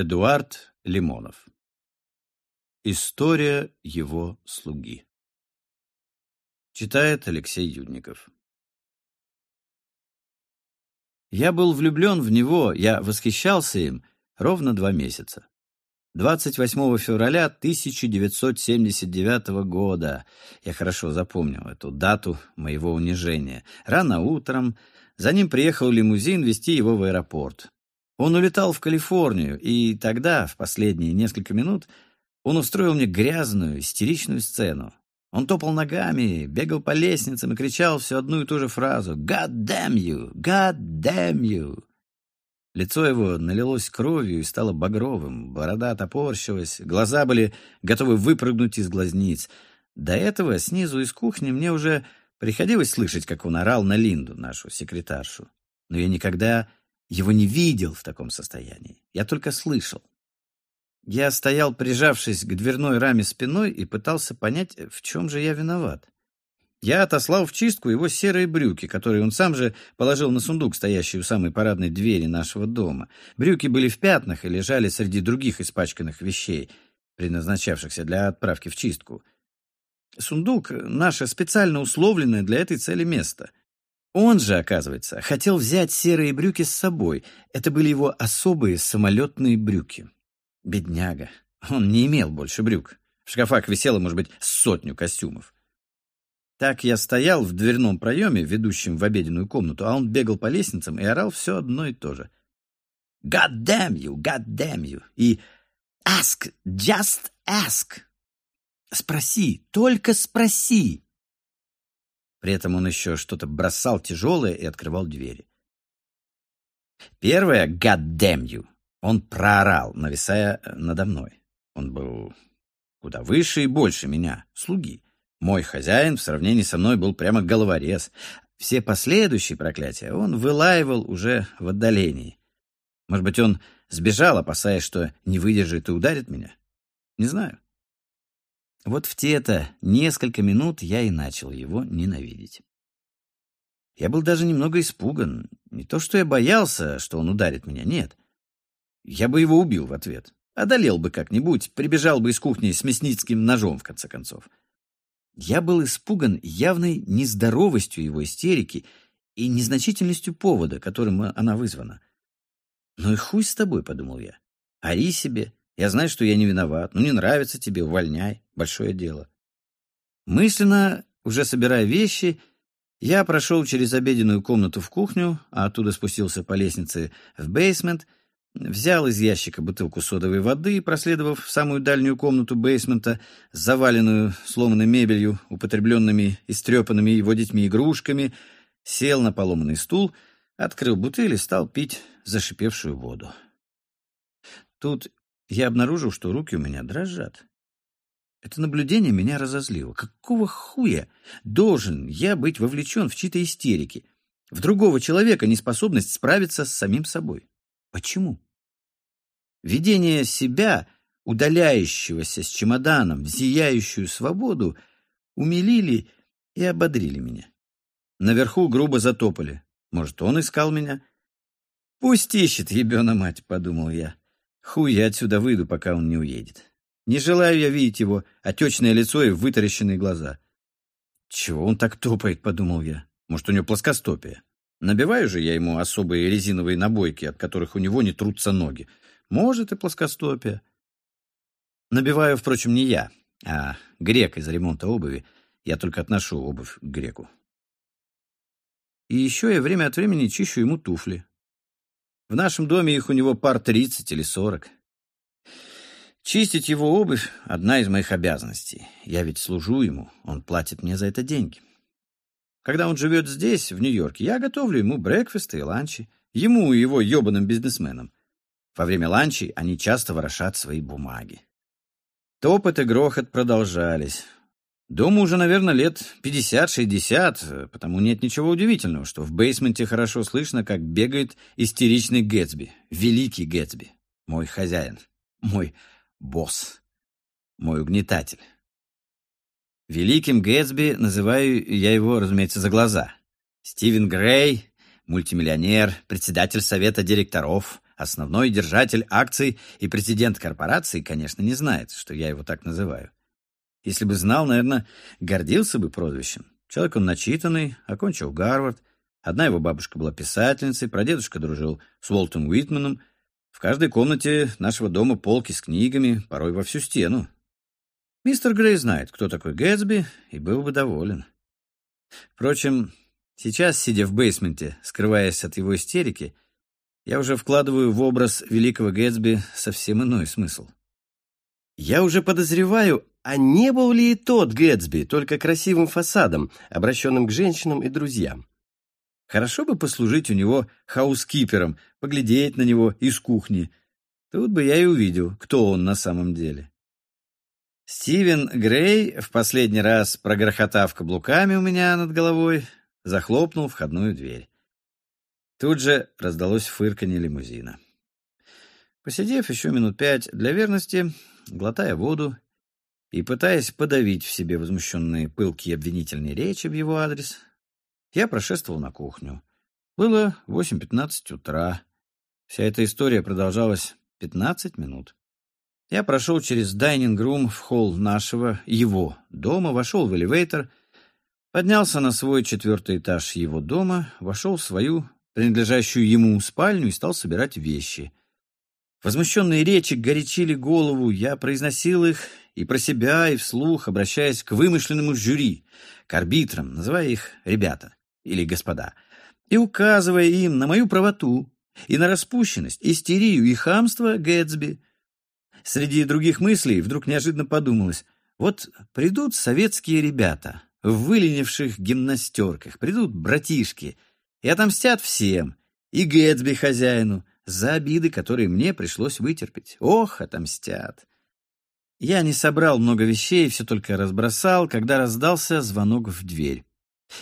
Эдуард Лимонов История его слуги Читает Алексей Юдников Я был влюблен в него, я восхищался им ровно два месяца. 28 февраля 1979 года. Я хорошо запомнил эту дату моего унижения. Рано утром за ним приехал лимузин везти его в аэропорт. Он улетал в Калифорнию, и тогда, в последние несколько минут, он устроил мне грязную, истеричную сцену. Он топал ногами, бегал по лестницам и кричал всю одну и ту же фразу «God damn you! God damn you!» Лицо его налилось кровью и стало багровым, борода топорщилась, глаза были готовы выпрыгнуть из глазниц. До этого снизу из кухни мне уже приходилось слышать, как он орал на Линду, нашу секретаршу. Но я никогда его не видел в таком состоянии. Я только слышал. Я стоял, прижавшись к дверной раме спиной, и пытался понять, в чем же я виноват. Я отослал в чистку его серые брюки, которые он сам же положил на сундук, стоящий у самой парадной двери нашего дома. Брюки были в пятнах и лежали среди других испачканных вещей, предназначавшихся для отправки в чистку. Сундук — наше специально условленное для этой цели место. Он же, оказывается, хотел взять серые брюки с собой. Это были его особые самолетные брюки. Бедняга. Он не имел больше брюк. В шкафах висело, может быть, сотню костюмов. Так я стоял в дверном проеме, ведущем в обеденную комнату, а он бегал по лестницам и орал все одно и то же. «God damn you! God damn you!» и «Ask! Just ask!» «Спроси! Только спроси!» При этом он еще что-то бросал тяжелое и открывал двери. Первое «God damn you!» он проорал, нависая надо мной. Он был куда выше и больше меня, слуги. Мой хозяин в сравнении со мной был прямо головорез. Все последующие проклятия он вылаивал уже в отдалении. Может быть, он сбежал, опасаясь, что не выдержит и ударит меня? Не знаю. Вот в те-то несколько минут я и начал его ненавидеть. Я был даже немного испуган. Не то, что я боялся, что он ударит меня, нет. Я бы его убил в ответ. Одолел бы как-нибудь, прибежал бы из кухни с мясницким ножом, в конце концов. Я был испуган явной нездоровостью его истерики и незначительностью повода, которым она вызвана. «Ну и хуй с тобой», — подумал я. «Ори себе. Я знаю, что я не виноват. Ну, не нравится тебе, увольняй. Большое дело». Мысленно, уже собирая вещи, я прошел через обеденную комнату в кухню, а оттуда спустился по лестнице в бейсмент — Взял из ящика бутылку содовой воды, проследовав в самую дальнюю комнату бейсмента, заваленную сломанной мебелью, употребленными и стрепанными его детьми игрушками, сел на поломанный стул, открыл бутыль и стал пить зашипевшую воду. Тут я обнаружил, что руки у меня дрожат. Это наблюдение меня разозлило. Какого хуя должен я быть вовлечен в чьи-то истерики, в другого человека неспособность справиться с самим собой? Почему? Видение себя, удаляющегося с чемоданом в зияющую свободу, умилили и ободрили меня. Наверху грубо затопали. Может, он искал меня? Пусть ищет, ебена мать, подумал я. Хуй я отсюда выйду, пока он не уедет. Не желаю я видеть его отечное лицо и вытаращенные глаза. Чего он так топает, подумал я. Может, у него плоскостопие. Набиваю же я ему особые резиновые набойки, от которых у него не трутся ноги. Может, и плоскостопие. Набиваю, впрочем, не я, а грек из ремонта обуви. Я только отношу обувь к греку. И еще я время от времени чищу ему туфли. В нашем доме их у него пар тридцать или сорок. Чистить его обувь — одна из моих обязанностей. Я ведь служу ему, он платит мне за это деньги. Когда он живет здесь, в Нью-Йорке, я готовлю ему брекфесты и ланчи. Ему и его ебаным бизнесменам. Во время ланчей они часто ворошат свои бумаги. Топот и грохот продолжались. Дому уже, наверное, лет 50-60, потому нет ничего удивительного, что в бейсменте хорошо слышно, как бегает истеричный Гэтсби, великий Гэтсби, мой хозяин, мой босс, мой угнетатель. Великим Гэтсби называю я его, разумеется, за глаза. Стивен Грей, мультимиллионер, председатель совета директоров, основной держатель акций и президент корпорации, конечно, не знает, что я его так называю. Если бы знал, наверное, гордился бы прозвищем. Человек он начитанный, окончил Гарвард. Одна его бабушка была писательницей, прадедушка дружил с Уолтом Уитманом. В каждой комнате нашего дома полки с книгами, порой во всю стену. Мистер Грей знает, кто такой Гэтсби, и был бы доволен. Впрочем, сейчас, сидя в бейсменте, скрываясь от его истерики, я уже вкладываю в образ великого Гэтсби совсем иной смысл. Я уже подозреваю, а не был ли и тот Гэтсби только красивым фасадом, обращенным к женщинам и друзьям? Хорошо бы послужить у него хаускипером, поглядеть на него из кухни. Тут бы я и увидел, кто он на самом деле. Стивен Грей, в последний раз прогрохотав каблуками у меня над головой, захлопнул входную дверь. Тут же раздалось фырканье лимузина. Посидев еще минут пять для верности, глотая воду и пытаясь подавить в себе возмущенные пылкие обвинительные речи в его адрес, я прошествовал на кухню. Было 8.15 утра. Вся эта история продолжалась 15 минут. Я прошел через дайнинг-рум в холл нашего, его дома, вошел в элевейтор, поднялся на свой четвертый этаж его дома, вошел в свою, принадлежащую ему, спальню и стал собирать вещи. Возмущенные речи горячили голову, я произносил их и про себя, и вслух, обращаясь к вымышленному жюри, к арбитрам, называя их «ребята» или «господа», и указывая им на мою правоту и на распущенность, истерию и хамство Гэтсби. Среди других мыслей вдруг неожиданно подумалось, вот придут советские ребята в выленивших гимнастерках, придут братишки и отомстят всем, и Гэтсби хозяину, за обиды, которые мне пришлось вытерпеть. Ох, отомстят. Я не собрал много вещей, все только разбросал, когда раздался звонок в дверь.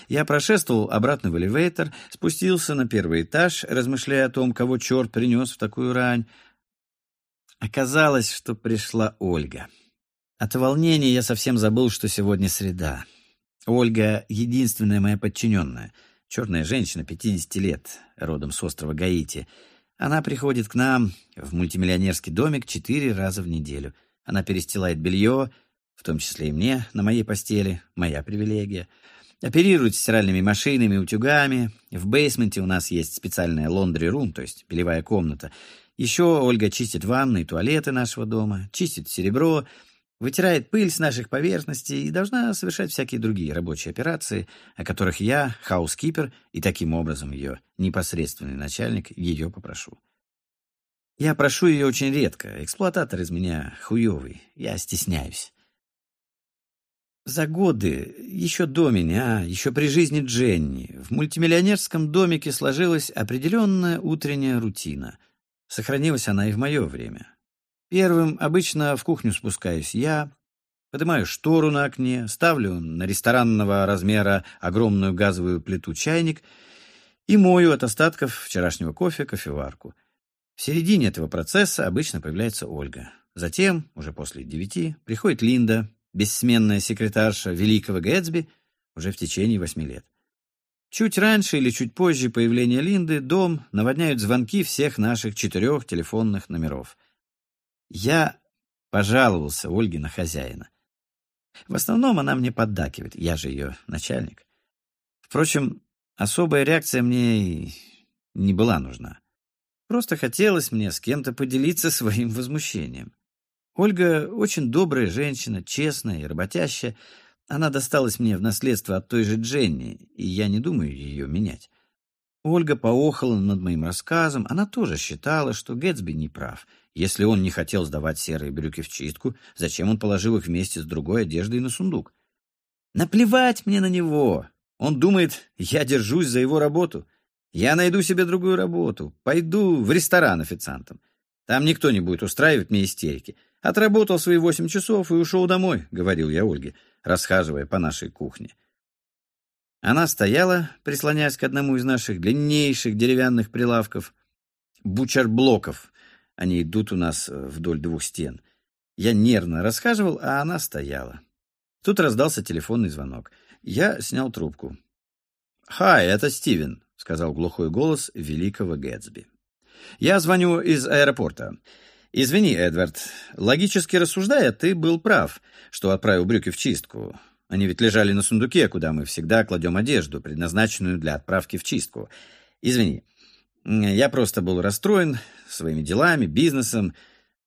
Я прошествовал обратно в элевейтор, спустился на первый этаж, размышляя о том, кого черт принес в такую рань. Оказалось, что пришла Ольга. От волнения я совсем забыл, что сегодня среда. Ольга — единственная моя подчиненная, черная женщина, 50 лет, родом с острова Гаити. Она приходит к нам в мультимиллионерский домик четыре раза в неделю — она перестилает белье, в том числе и мне, на моей постели, моя привилегия. Оперирует стиральными машинами, утюгами. В бейсменте у нас есть специальная лондри-рум, то есть белевая комната. Еще Ольга чистит ванны и туалеты нашего дома, чистит серебро, вытирает пыль с наших поверхностей и должна совершать всякие другие рабочие операции, о которых я, хаускипер, и таким образом ее непосредственный начальник, ее попрошу. Я прошу ее очень редко. Эксплуататор из меня хуёвый. Я стесняюсь. За годы, еще до меня, еще при жизни Дженни, в мультимиллионерском домике сложилась определенная утренняя рутина. Сохранилась она и в мое время. Первым обычно в кухню спускаюсь я, поднимаю штору на окне, ставлю на ресторанного размера огромную газовую плиту чайник и мою от остатков вчерашнего кофе кофеварку — в середине этого процесса обычно появляется Ольга. Затем, уже после девяти, приходит Линда, бессменная секретарша великого Гэтсби, уже в течение восьми лет. Чуть раньше или чуть позже появления Линды дом наводняют звонки всех наших четырех телефонных номеров. Я пожаловался Ольге на хозяина. В основном она мне поддакивает, я же ее начальник. Впрочем, особая реакция мне не была нужна. Просто хотелось мне с кем-то поделиться своим возмущением. Ольга очень добрая женщина, честная и работящая. Она досталась мне в наследство от той же Дженни, и я не думаю ее менять. Ольга поохала над моим рассказом. Она тоже считала, что Гэтсби не прав. Если он не хотел сдавать серые брюки в чистку, зачем он положил их вместе с другой одеждой на сундук? Наплевать мне на него. Он думает, я держусь за его работу. Я найду себе другую работу. Пойду в ресторан официантом. Там никто не будет устраивать мне истерики. Отработал свои восемь часов и ушел домой, — говорил я Ольге, расхаживая по нашей кухне. Она стояла, прислоняясь к одному из наших длиннейших деревянных прилавков, бучерблоков. Они идут у нас э, вдоль двух стен. Я нервно расхаживал, а она стояла. Тут раздался телефонный звонок. Я снял трубку. «Хай, это Стивен», — сказал глухой голос великого Гэтсби. Я звоню из аэропорта. Извини, Эдвард, логически рассуждая, ты был прав, что отправил брюки в чистку. Они ведь лежали на сундуке, куда мы всегда кладем одежду, предназначенную для отправки в чистку. Извини, я просто был расстроен своими делами, бизнесом.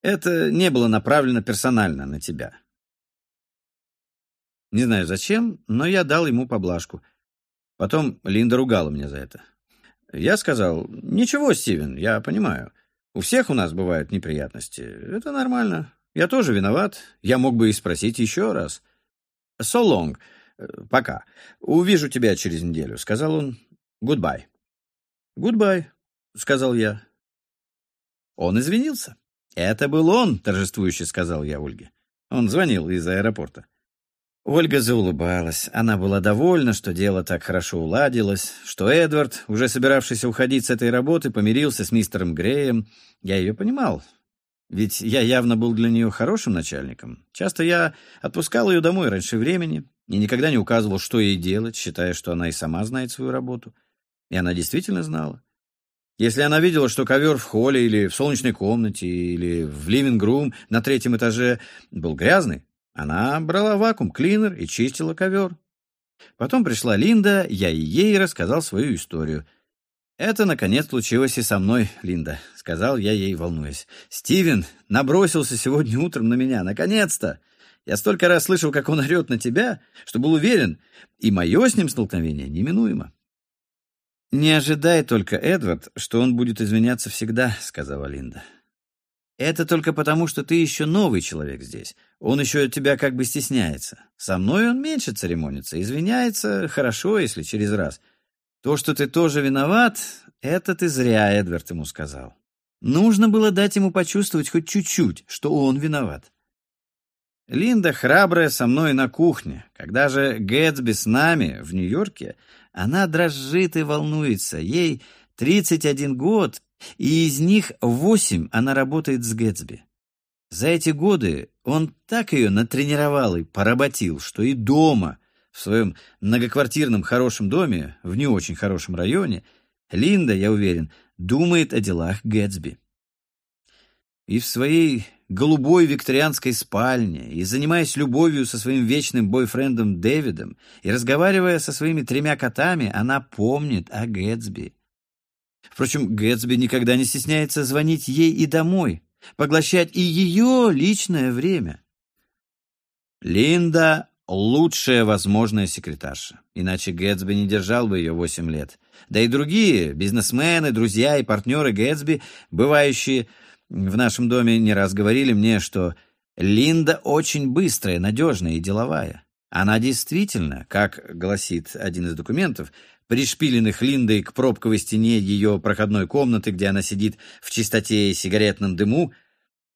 Это не было направлено персонально на тебя. Не знаю зачем, но я дал ему поблажку. Потом Линда ругала меня за это. Я сказал, ничего, Стивен, я понимаю. У всех у нас бывают неприятности. Это нормально. Я тоже виноват. Я мог бы и спросить еще раз. So long. Пока. Увижу тебя через неделю, сказал он. Goodbye. Goodbye, сказал я. Он извинился. Это был он, торжествующе сказал я Ольге. Он звонил из аэропорта. Ольга заулыбалась. Она была довольна, что дело так хорошо уладилось, что Эдвард, уже собиравшийся уходить с этой работы, помирился с мистером Греем. Я ее понимал. Ведь я явно был для нее хорошим начальником. Часто я отпускал ее домой раньше времени и никогда не указывал, что ей делать, считая, что она и сама знает свою работу. И она действительно знала. Если она видела, что ковер в холле или в солнечной комнате или в ливинг-рум на третьем этаже был грязный, она брала вакуум-клинер и чистила ковер. Потом пришла Линда, я и ей рассказал свою историю. «Это, наконец, случилось и со мной, Линда», — сказал я ей, волнуясь. «Стивен набросился сегодня утром на меня. Наконец-то! Я столько раз слышал, как он орет на тебя, что был уверен, и мое с ним столкновение неминуемо». «Не ожидай только, Эдвард, что он будет извиняться всегда», — сказала Линда. Это только потому, что ты еще новый человек здесь. Он еще тебя как бы стесняется. Со мной он меньше церемонится, извиняется хорошо, если через раз. То, что ты тоже виноват, это ты зря, Эдвард ему сказал. Нужно было дать ему почувствовать хоть чуть-чуть, что он виноват. Линда храбрая со мной на кухне. Когда же Гэтсби с нами в Нью-Йорке, она дрожит и волнуется. Ей 31 год, и из них восемь она работает с Гэтсби. За эти годы он так ее натренировал и поработил, что и дома, в своем многоквартирном хорошем доме, в не очень хорошем районе, Линда, я уверен, думает о делах Гэтсби. И в своей голубой викторианской спальне, и занимаясь любовью со своим вечным бойфрендом Дэвидом, и разговаривая со своими тремя котами, она помнит о Гэтсби. Впрочем, Гэтсби никогда не стесняется звонить ей и домой, поглощать и ее личное время. Линда — лучшая возможная секретарша, иначе Гэтсби не держал бы ее восемь лет. Да и другие бизнесмены, друзья и партнеры Гэтсби, бывающие в нашем доме, не раз говорили мне, что Линда очень быстрая, надежная и деловая. Она действительно, как гласит один из документов, пришпиленных Линдой к пробковой стене ее проходной комнаты, где она сидит в чистоте и сигаретном дыму,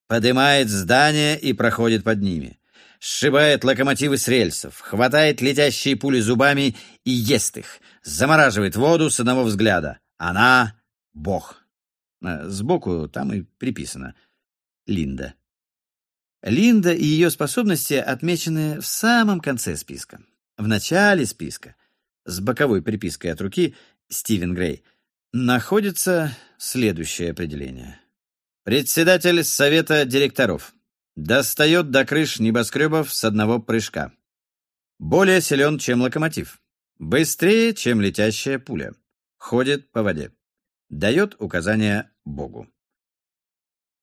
поднимает здание и проходит под ними, сшибает локомотивы с рельсов, хватает летящие пули зубами и ест их, замораживает воду с одного взгляда. Она — Бог. А сбоку там и приписано «Линда». Линда и ее способности отмечены в самом конце списка. В начале списка с боковой припиской от руки Стивен Грей, находится следующее определение. Председатель совета директоров. Достает до крыш небоскребов с одного прыжка. Более силен, чем локомотив. Быстрее, чем летящая пуля. Ходит по воде. Дает указания Богу.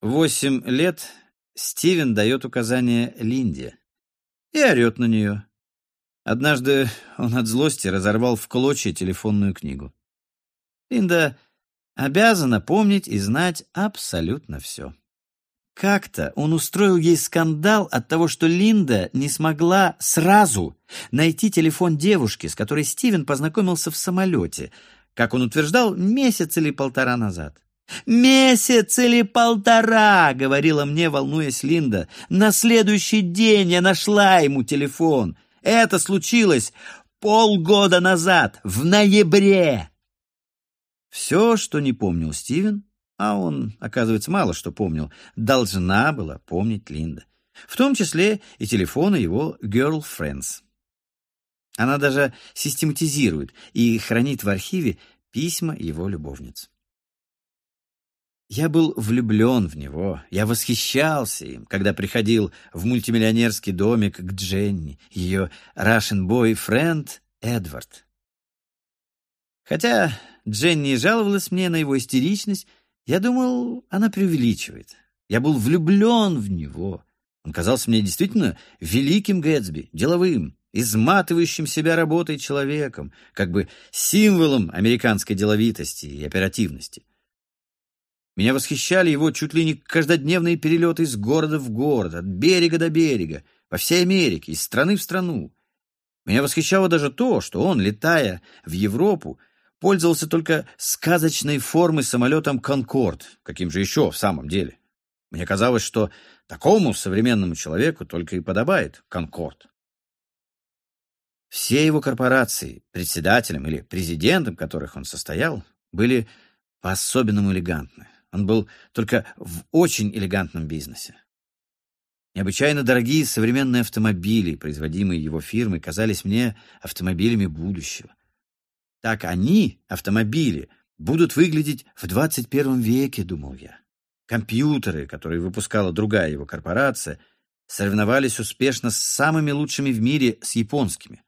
Восемь лет Стивен дает указания Линде и орет на нее. Однажды он от злости разорвал в клочья телефонную книгу. Линда обязана помнить и знать абсолютно все. Как-то он устроил ей скандал от того, что Линда не смогла сразу найти телефон девушки, с которой Стивен познакомился в самолете, как он утверждал, месяц или полтора назад. «Месяц или полтора!» — говорила мне, волнуясь Линда. «На следующий день я нашла ему телефон. Это случилось полгода назад, в ноябре. Все, что не помнил Стивен, а он, оказывается, мало что помнил, должна была помнить Линда. В том числе и телефоны его girlfriends. Она даже систематизирует и хранит в архиве письма его любовниц. Я был влюблен в него, я восхищался им, когда приходил в мультимиллионерский домик к Дженни, ее Russian boyfriend Эдвард. Хотя Дженни жаловалась мне на его истеричность, я думал, она преувеличивает. Я был влюблен в него. Он казался мне действительно великим Гэтсби, деловым, изматывающим себя работой человеком, как бы символом американской деловитости и оперативности. Меня восхищали его чуть ли не каждодневные перелеты из города в город, от берега до берега, по всей Америке, из страны в страну. Меня восхищало даже то, что он, летая в Европу, пользовался только сказочной формой самолетом «Конкорд», каким же еще в самом деле. Мне казалось, что такому современному человеку только и подобает «Конкорд». Все его корпорации, председателем или президентом которых он состоял, были по-особенному элегантны. Он был только в очень элегантном бизнесе. Необычайно дорогие современные автомобили, производимые его фирмой, казались мне автомобилями будущего. Так они, автомобили, будут выглядеть в 21 веке, думал я. Компьютеры, которые выпускала другая его корпорация, соревновались успешно с самыми лучшими в мире, с японскими.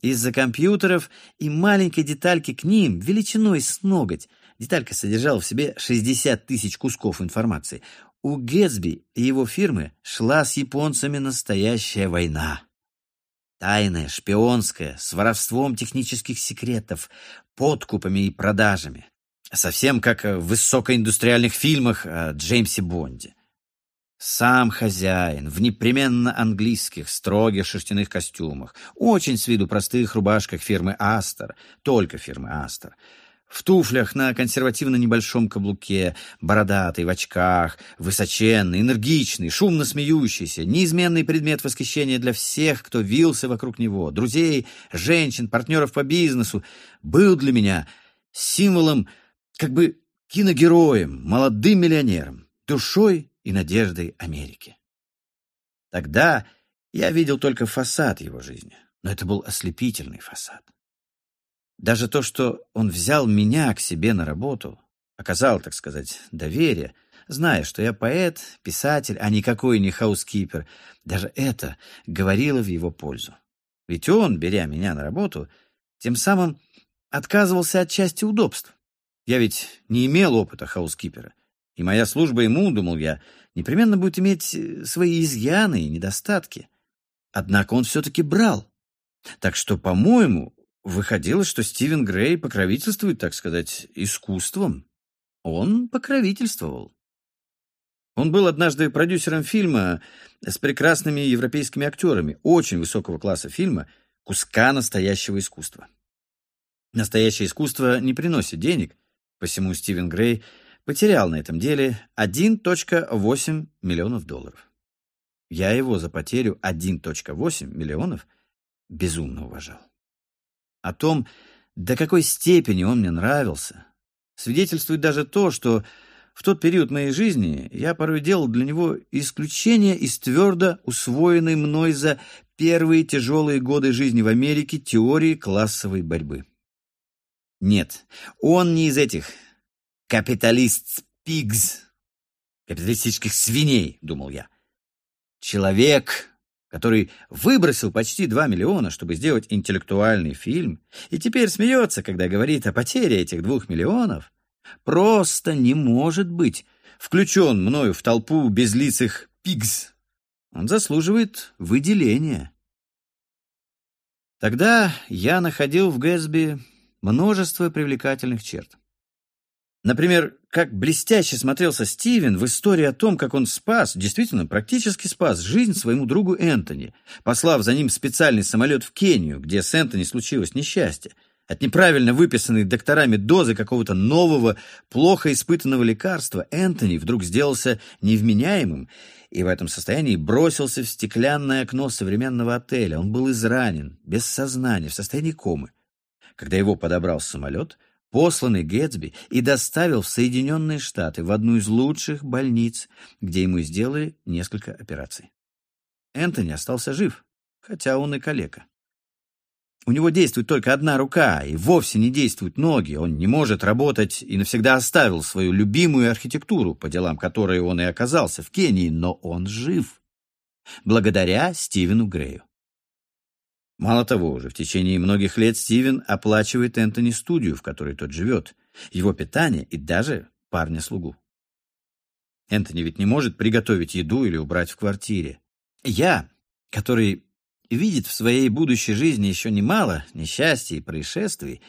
Из-за компьютеров и маленькой детальки к ним, величиной с ноготь, Деталька содержала в себе 60 тысяч кусков информации. У Гэтсби и его фирмы шла с японцами настоящая война. Тайная, шпионская, с воровством технических секретов, подкупами и продажами. Совсем как в высокоиндустриальных фильмах о Джеймсе Бонде. Сам хозяин в непременно английских, строгих шерстяных костюмах, очень с виду простых рубашках фирмы «Астер», только фирмы «Астер», в туфлях на консервативно небольшом каблуке, бородатый, в очках, высоченный, энергичный, шумно смеющийся, неизменный предмет восхищения для всех, кто вился вокруг него, друзей, женщин, партнеров по бизнесу, был для меня символом, как бы киногероем, молодым миллионером, душой и надеждой Америки. Тогда я видел только фасад его жизни, но это был ослепительный фасад. Даже то, что он взял меня к себе на работу, оказал, так сказать, доверие, зная, что я поэт, писатель, а никакой не хаускипер, даже это говорило в его пользу. Ведь он, беря меня на работу, тем самым отказывался от части удобств. Я ведь не имел опыта хаускипера, и моя служба ему, думал я, непременно будет иметь э, свои изъяны и недостатки. Однако он все-таки брал. Так что, по-моему, Выходило, что Стивен Грей покровительствует, так сказать, искусством. Он покровительствовал. Он был однажды продюсером фильма с прекрасными европейскими актерами, очень высокого класса фильма, куска настоящего искусства. Настоящее искусство не приносит денег, посему Стивен Грей потерял на этом деле 1.8 миллионов долларов. Я его за потерю 1.8 миллионов безумно уважал. О том, до какой степени он мне нравился, свидетельствует даже то, что в тот период моей жизни я порой делал для него исключение из твердо усвоенной мной за первые тяжелые годы жизни в Америке теории классовой борьбы. Нет, он не из этих капиталист-пигс, капиталистических свиней, думал я. Человек, который выбросил почти 2 миллиона, чтобы сделать интеллектуальный фильм, и теперь смеется, когда говорит о потере этих двух миллионов, просто не может быть включен мною в толпу безлицых пигс. Он заслуживает выделения. Тогда я находил в Гэтсби множество привлекательных черт. Например, как блестяще смотрелся Стивен в истории о том, как он спас, действительно, практически спас жизнь своему другу Энтони, послав за ним специальный самолет в Кению, где с Энтони случилось несчастье. От неправильно выписанной докторами дозы какого-то нового, плохо испытанного лекарства Энтони вдруг сделался невменяемым и в этом состоянии бросился в стеклянное окно современного отеля. Он был изранен, без сознания, в состоянии комы. Когда его подобрал самолет — посланный Гэтсби и доставил в Соединенные Штаты в одну из лучших больниц, где ему сделали несколько операций. Энтони остался жив, хотя он и калека. у него действует только одна рука, и вовсе не действуют ноги. Он не может работать и навсегда оставил свою любимую архитектуру, по делам которой он и оказался в Кении, но он жив. Благодаря Стивену Грею. Мало того, уже в течение многих лет Стивен оплачивает Энтони студию, в которой тот живет, его питание и даже парня-слугу. Энтони ведь не может приготовить еду или убрать в квартире. Я, который видит в своей будущей жизни еще немало несчастий и происшествий,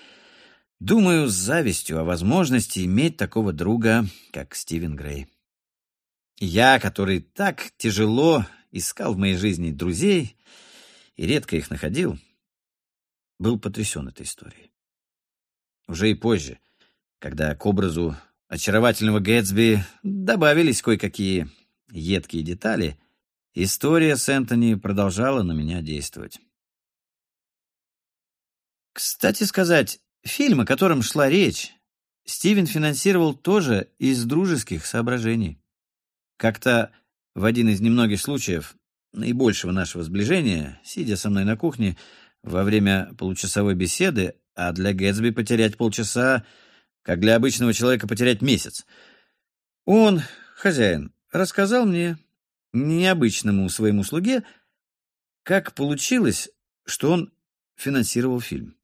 думаю с завистью о возможности иметь такого друга, как Стивен Грей. Я, который так тяжело искал в моей жизни друзей и редко их находил, был потрясен этой историей. Уже и позже, когда к образу очаровательного Гэтсби добавились кое-какие едкие детали, история с Энтони продолжала на меня действовать. Кстати сказать, фильм, о котором шла речь, Стивен финансировал тоже из дружеских соображений. Как-то в один из немногих случаев наибольшего нашего сближения, сидя со мной на кухне во время получасовой беседы, а для Гэтсби потерять полчаса как для обычного человека потерять месяц. Он, хозяин, рассказал мне, необычному своему слуге, как получилось, что он финансировал фильм.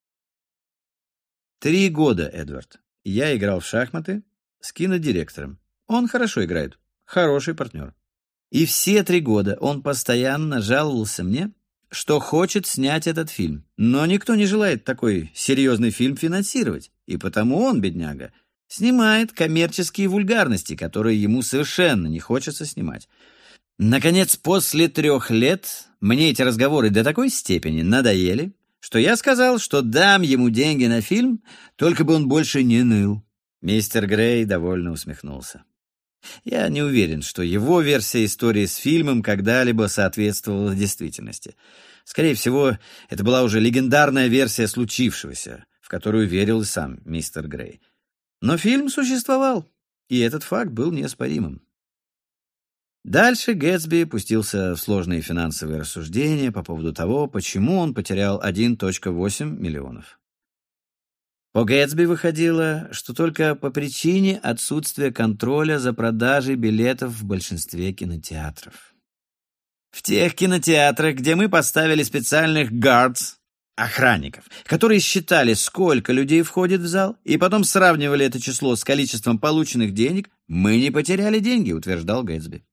Три года, Эдвард. Я играл в шахматы с кинодиректором. Он хорошо играет, хороший партнер. И все три года он постоянно жаловался мне, что хочет снять этот фильм. Но никто не желает такой серьезный фильм финансировать, и потому он, бедняга, снимает коммерческие вульгарности, которые ему совершенно не хочется снимать. Наконец, после трех лет мне эти разговоры до такой степени надоели, что я сказал, что дам ему деньги на фильм, только бы он больше не ныл. Мистер Грей довольно усмехнулся. Я не уверен, что его версия истории с фильмом когда-либо соответствовала действительности. Скорее всего, это была уже легендарная версия случившегося, в которую верил и сам мистер Грей. Но фильм существовал, и этот факт был неоспоримым. Дальше Гэтсби пустился в сложные финансовые рассуждения по поводу того, почему он потерял 1.8 миллионов. По Гэтсби выходило, что только по причине отсутствия контроля за продажей билетов в большинстве кинотеатров. В тех кинотеатрах, где мы поставили специальных guards, охранников, которые считали, сколько людей входит в зал, и потом сравнивали это число с количеством полученных денег, мы не потеряли деньги, утверждал Гэтсби.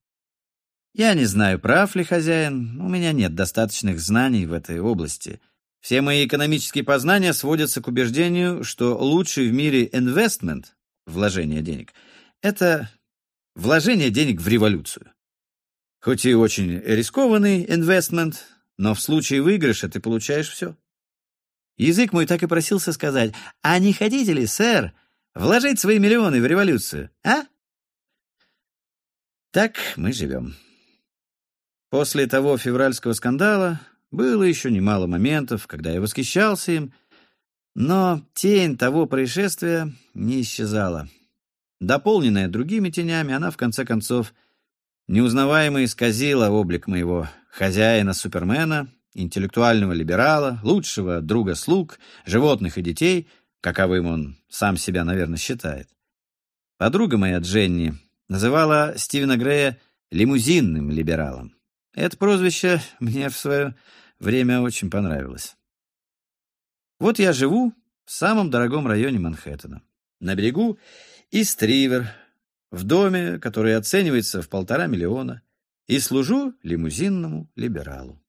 Я не знаю, прав ли хозяин, у меня нет достаточных знаний в этой области — все мои экономические познания сводятся к убеждению, что лучший в мире инвестмент, вложение денег, это вложение денег в революцию. Хоть и очень рискованный инвестмент, но в случае выигрыша ты получаешь все. Язык мой так и просился сказать, а не хотите ли, сэр, вложить свои миллионы в революцию, а? Так мы живем. После того февральского скандала было еще немало моментов, когда я восхищался им, но тень того происшествия не исчезала. Дополненная другими тенями, она, в конце концов, неузнаваемо исказила облик моего хозяина-супермена, интеллектуального либерала, лучшего друга слуг, животных и детей, каковым он сам себя, наверное, считает. Подруга моя Дженни называла Стивена Грея лимузинным либералом. Это прозвище мне в свое время очень понравилось. Вот я живу в самом дорогом районе Манхэттена, на берегу Истривер, в доме, который оценивается в полтора миллиона, и служу лимузинному либералу.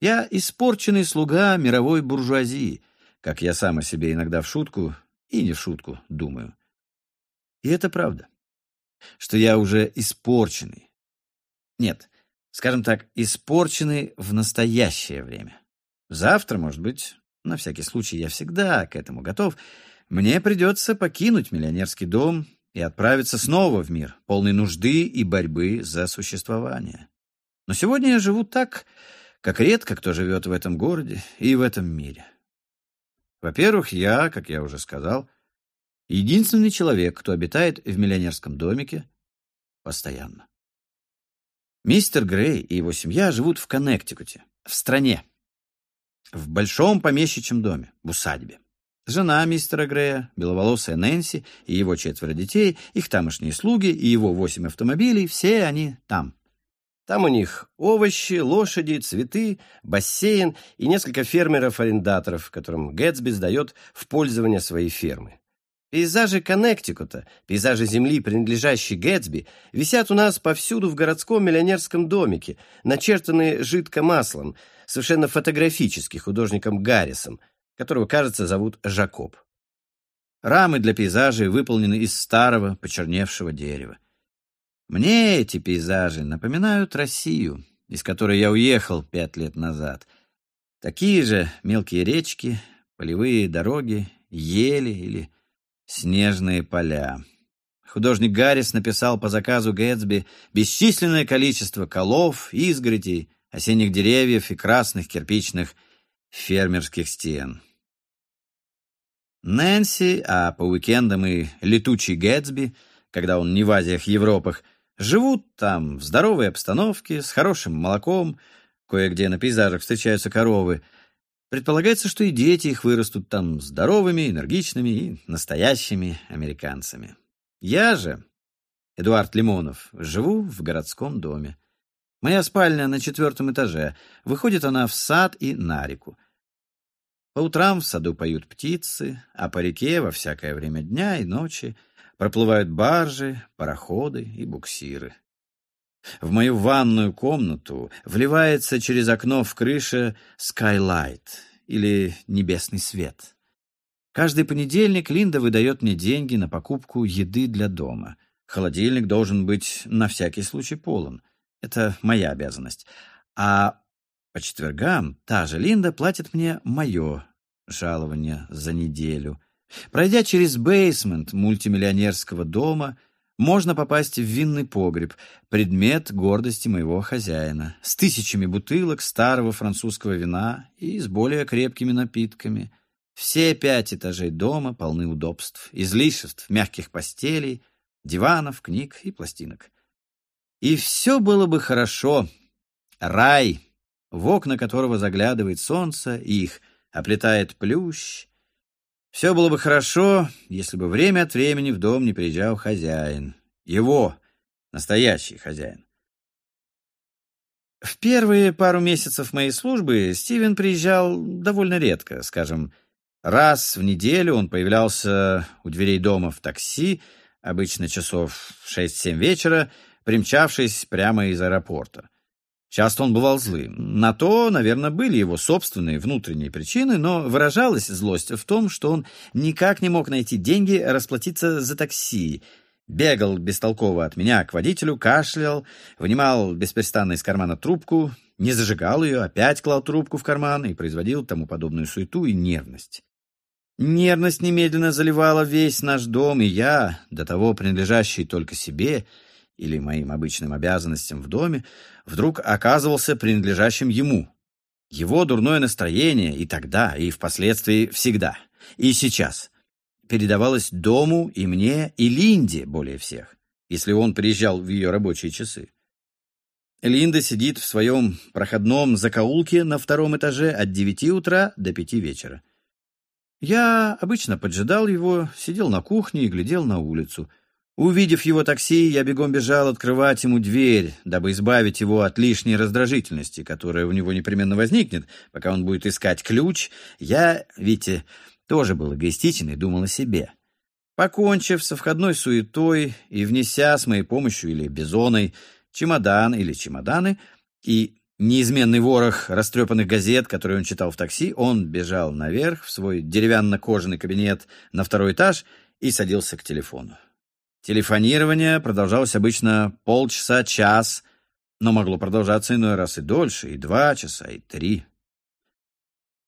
Я испорченный слуга мировой буржуазии, как я сам о себе иногда в шутку и не в шутку думаю. И это правда, что я уже испорченный. Нет, скажем так, испорчены в настоящее время. Завтра, может быть, на всякий случай я всегда к этому готов, мне придется покинуть миллионерский дом и отправиться снова в мир, полный нужды и борьбы за существование. Но сегодня я живу так, как редко кто живет в этом городе и в этом мире. Во-первых, я, как я уже сказал, единственный человек, кто обитает в миллионерском домике постоянно. Мистер Грей и его семья живут в Коннектикуте, в стране. в большом помещичьем доме, в усадьбе. Жена мистера Грея, беловолосая Нэнси и его четверо детей, их тамошние слуги и его восемь автомобилей, все они там. Там у них овощи, лошади, цветы, бассейн и несколько фермеров-арендаторов, которым Гэтсби сдает в пользование свои фермы. Пейзажи Коннектикута, пейзажи земли, принадлежащей Гэтсби, висят у нас повсюду в городском миллионерском домике, начертанные жидко маслом, совершенно фотографически художником Гаррисом, которого, кажется, зовут Жакоб. Рамы для пейзажей выполнены из старого, почерневшего дерева. Мне эти пейзажи напоминают Россию, из которой я уехал пять лет назад. Такие же мелкие речки, полевые дороги, ели или снежные поля. Художник Гаррис написал по заказу Гэтсби бесчисленное количество колов, изгородей, осенних деревьев и красных кирпичных фермерских стен. Нэнси, а по уикендам и летучий Гэтсби, когда он не в Азиях Европах, живут там в здоровой обстановке, с хорошим молоком, кое-где на пейзажах встречаются коровы, Предполагается, что и дети их вырастут там здоровыми, энергичными и настоящими американцами. Я же, Эдуард Лимонов, живу в городском доме. Моя спальня на четвертом этаже. Выходит она в сад и на реку. По утрам в саду поют птицы, а по реке во всякое время дня и ночи проплывают баржи, пароходы и буксиры. В мою ванную комнату вливается через окно в крыше skylight или небесный свет. Каждый понедельник Линда выдает мне деньги на покупку еды для дома. Холодильник должен быть на всякий случай полон. Это моя обязанность. А по четвергам та же Линда платит мне мое жалование за неделю. Пройдя через бейсмент мультимиллионерского дома — можно попасть в винный погреб, предмет гордости моего хозяина, с тысячами бутылок старого французского вина и с более крепкими напитками. Все пять этажей дома полны удобств, излишеств, мягких постелей, диванов, книг и пластинок. И все было бы хорошо. Рай, в окна которого заглядывает солнце, их оплетает плющ, все было бы хорошо, если бы время от времени в дом не приезжал хозяин. Его, настоящий хозяин. В первые пару месяцев моей службы Стивен приезжал довольно редко, скажем, раз в неделю он появлялся у дверей дома в такси, обычно часов в 6-7 вечера, примчавшись прямо из аэропорта. Часто он бывал злым. На то, наверное, были его собственные внутренние причины, но выражалась злость в том, что он никак не мог найти деньги расплатиться за такси. Бегал бестолково от меня к водителю, кашлял, вынимал беспрестанно из кармана трубку, не зажигал ее, опять клал трубку в карман и производил тому подобную суету и нервность. Нервность немедленно заливала весь наш дом, и я, до того принадлежащий только себе, или моим обычным обязанностям в доме, вдруг оказывался принадлежащим ему. Его дурное настроение и тогда, и впоследствии всегда, и сейчас передавалось дому и мне, и Линде более всех, если он приезжал в ее рабочие часы. Линда сидит в своем проходном закоулке на втором этаже от девяти утра до пяти вечера. Я обычно поджидал его, сидел на кухне и глядел на улицу — Увидев его такси, я бегом бежал открывать ему дверь, дабы избавить его от лишней раздражительности, которая у него непременно возникнет, пока он будет искать ключ. Я, видите, тоже был эгоистичен и думал о себе. Покончив со входной суетой и внеся с моей помощью или бизоной чемодан или чемоданы и неизменный ворох растрепанных газет, которые он читал в такси, он бежал наверх в свой деревянно-кожаный кабинет на второй этаж и садился к телефону. Телефонирование продолжалось обычно полчаса-час, но могло продолжаться иной раз и дольше, и два часа, и три.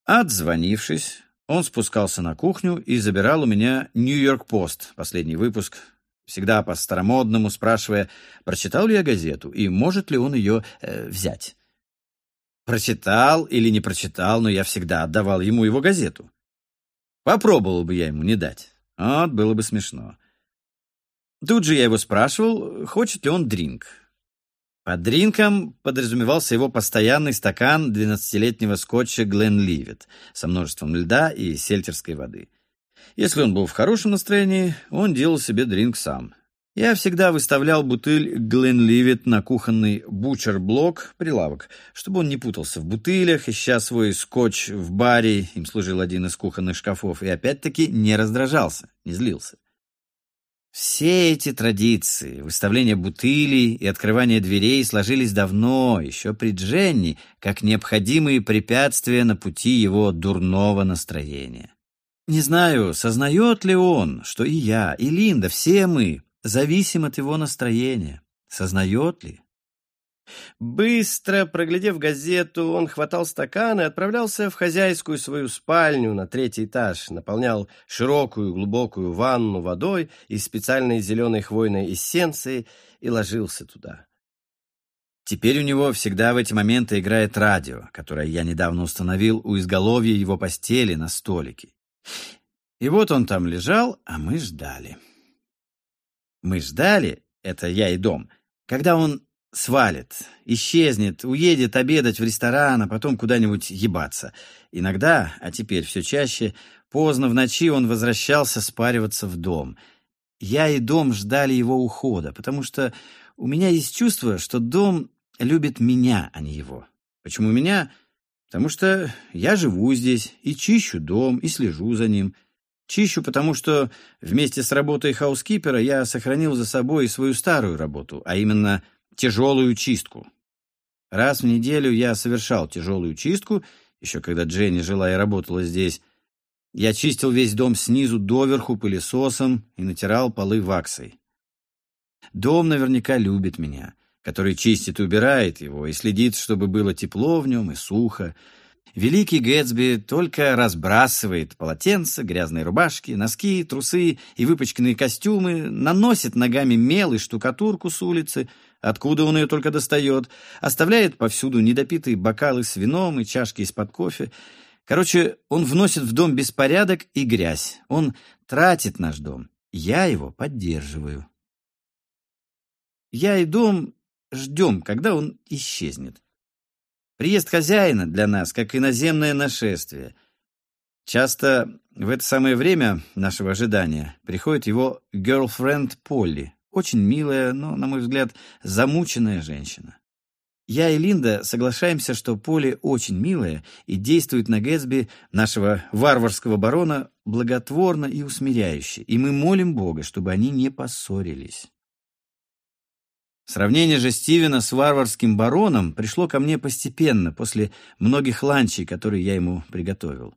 Отзвонившись, он спускался на кухню и забирал у меня «Нью-Йорк-Пост», последний выпуск, всегда по-старомодному спрашивая, прочитал ли я газету и может ли он ее э, взять. Прочитал или не прочитал, но я всегда отдавал ему его газету. Попробовал бы я ему не дать. Вот, было бы смешно. Тут же я его спрашивал, хочет ли он дринг. Под дринком подразумевался его постоянный стакан 12-летнего скотча Гленливит со множеством льда и сельтерской воды. Если он был в хорошем настроении, он делал себе дринк сам. Я всегда выставлял бутыль Гленливит на кухонный бучер-блок, прилавок, чтобы он не путался в бутылях, ища свой скотч в баре, им служил один из кухонных шкафов, и опять-таки не раздражался, не злился. Все эти традиции, выставление бутылей и открывание дверей сложились давно, еще при Дженни, как необходимые препятствия на пути его дурного настроения. Не знаю, сознает ли он, что и я, и Линда, все мы зависим от его настроения. Сознает ли? Быстро проглядев газету, он хватал стакан и отправлялся в хозяйскую свою спальню на третий этаж, наполнял широкую глубокую ванну водой из специальной зеленой хвойной эссенции и ложился туда. Теперь у него всегда в эти моменты играет радио, которое я недавно установил у изголовья его постели на столике. И вот он там лежал, а мы ждали. Мы ждали, это я и дом, когда он свалит, исчезнет, уедет обедать в ресторан, а потом куда-нибудь ебаться. Иногда, а теперь все чаще, поздно в ночи он возвращался спариваться в дом. Я и дом ждали его ухода, потому что у меня есть чувство, что дом любит меня, а не его. Почему меня? Потому что я живу здесь и чищу дом, и слежу за ним. Чищу, потому что вместе с работой хаускипера я сохранил за собой свою старую работу, а именно тяжелую чистку. Раз в неделю я совершал тяжелую чистку, еще когда Дженни жила и работала здесь. Я чистил весь дом снизу доверху пылесосом и натирал полы ваксой. Дом наверняка любит меня, который чистит и убирает его, и следит, чтобы было тепло в нем и сухо, Великий Гэтсби только разбрасывает полотенца, грязные рубашки, носки, трусы и выпачканные костюмы, наносит ногами мел и штукатурку с улицы, откуда он ее только достает, оставляет повсюду недопитые бокалы с вином и чашки из-под кофе. Короче, он вносит в дом беспорядок и грязь. Он тратит наш дом. Я его поддерживаю. Я и дом ждем, когда он исчезнет. Приезд хозяина для нас, как иноземное нашествие. Часто в это самое время нашего ожидания приходит его girlfriend Полли, очень милая, но, на мой взгляд, замученная женщина. Я и Линда соглашаемся, что Полли очень милая и действует на Гэтсби, нашего варварского барона, благотворно и усмиряюще, и мы молим Бога, чтобы они не поссорились. Сравнение же Стивена с варварским бароном пришло ко мне постепенно, после многих ланчей, которые я ему приготовил.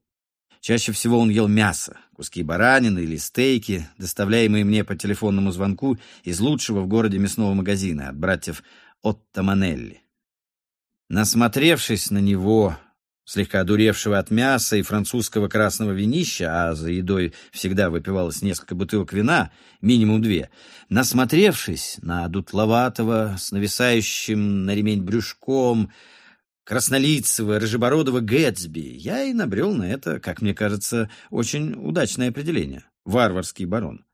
Чаще всего он ел мясо, куски баранины или стейки, доставляемые мне по телефонному звонку из лучшего в городе мясного магазина от братьев Отто Манелли. Насмотревшись на него, слегка одуревшего от мяса и французского красного винища, а за едой всегда выпивалось несколько бутылок вина, минимум две, насмотревшись на дутловатого, с нависающим на ремень брюшком, краснолицего, рыжебородого Гэтсби, я и набрел на это, как мне кажется, очень удачное определение — варварский барон.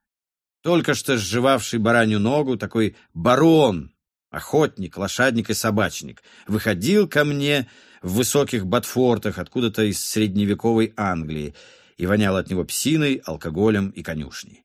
Только что сживавший баранью ногу, такой барон, охотник, лошадник и собачник, выходил ко мне в высоких ботфортах откуда-то из средневековой Англии и вонял от него псиной, алкоголем и конюшней.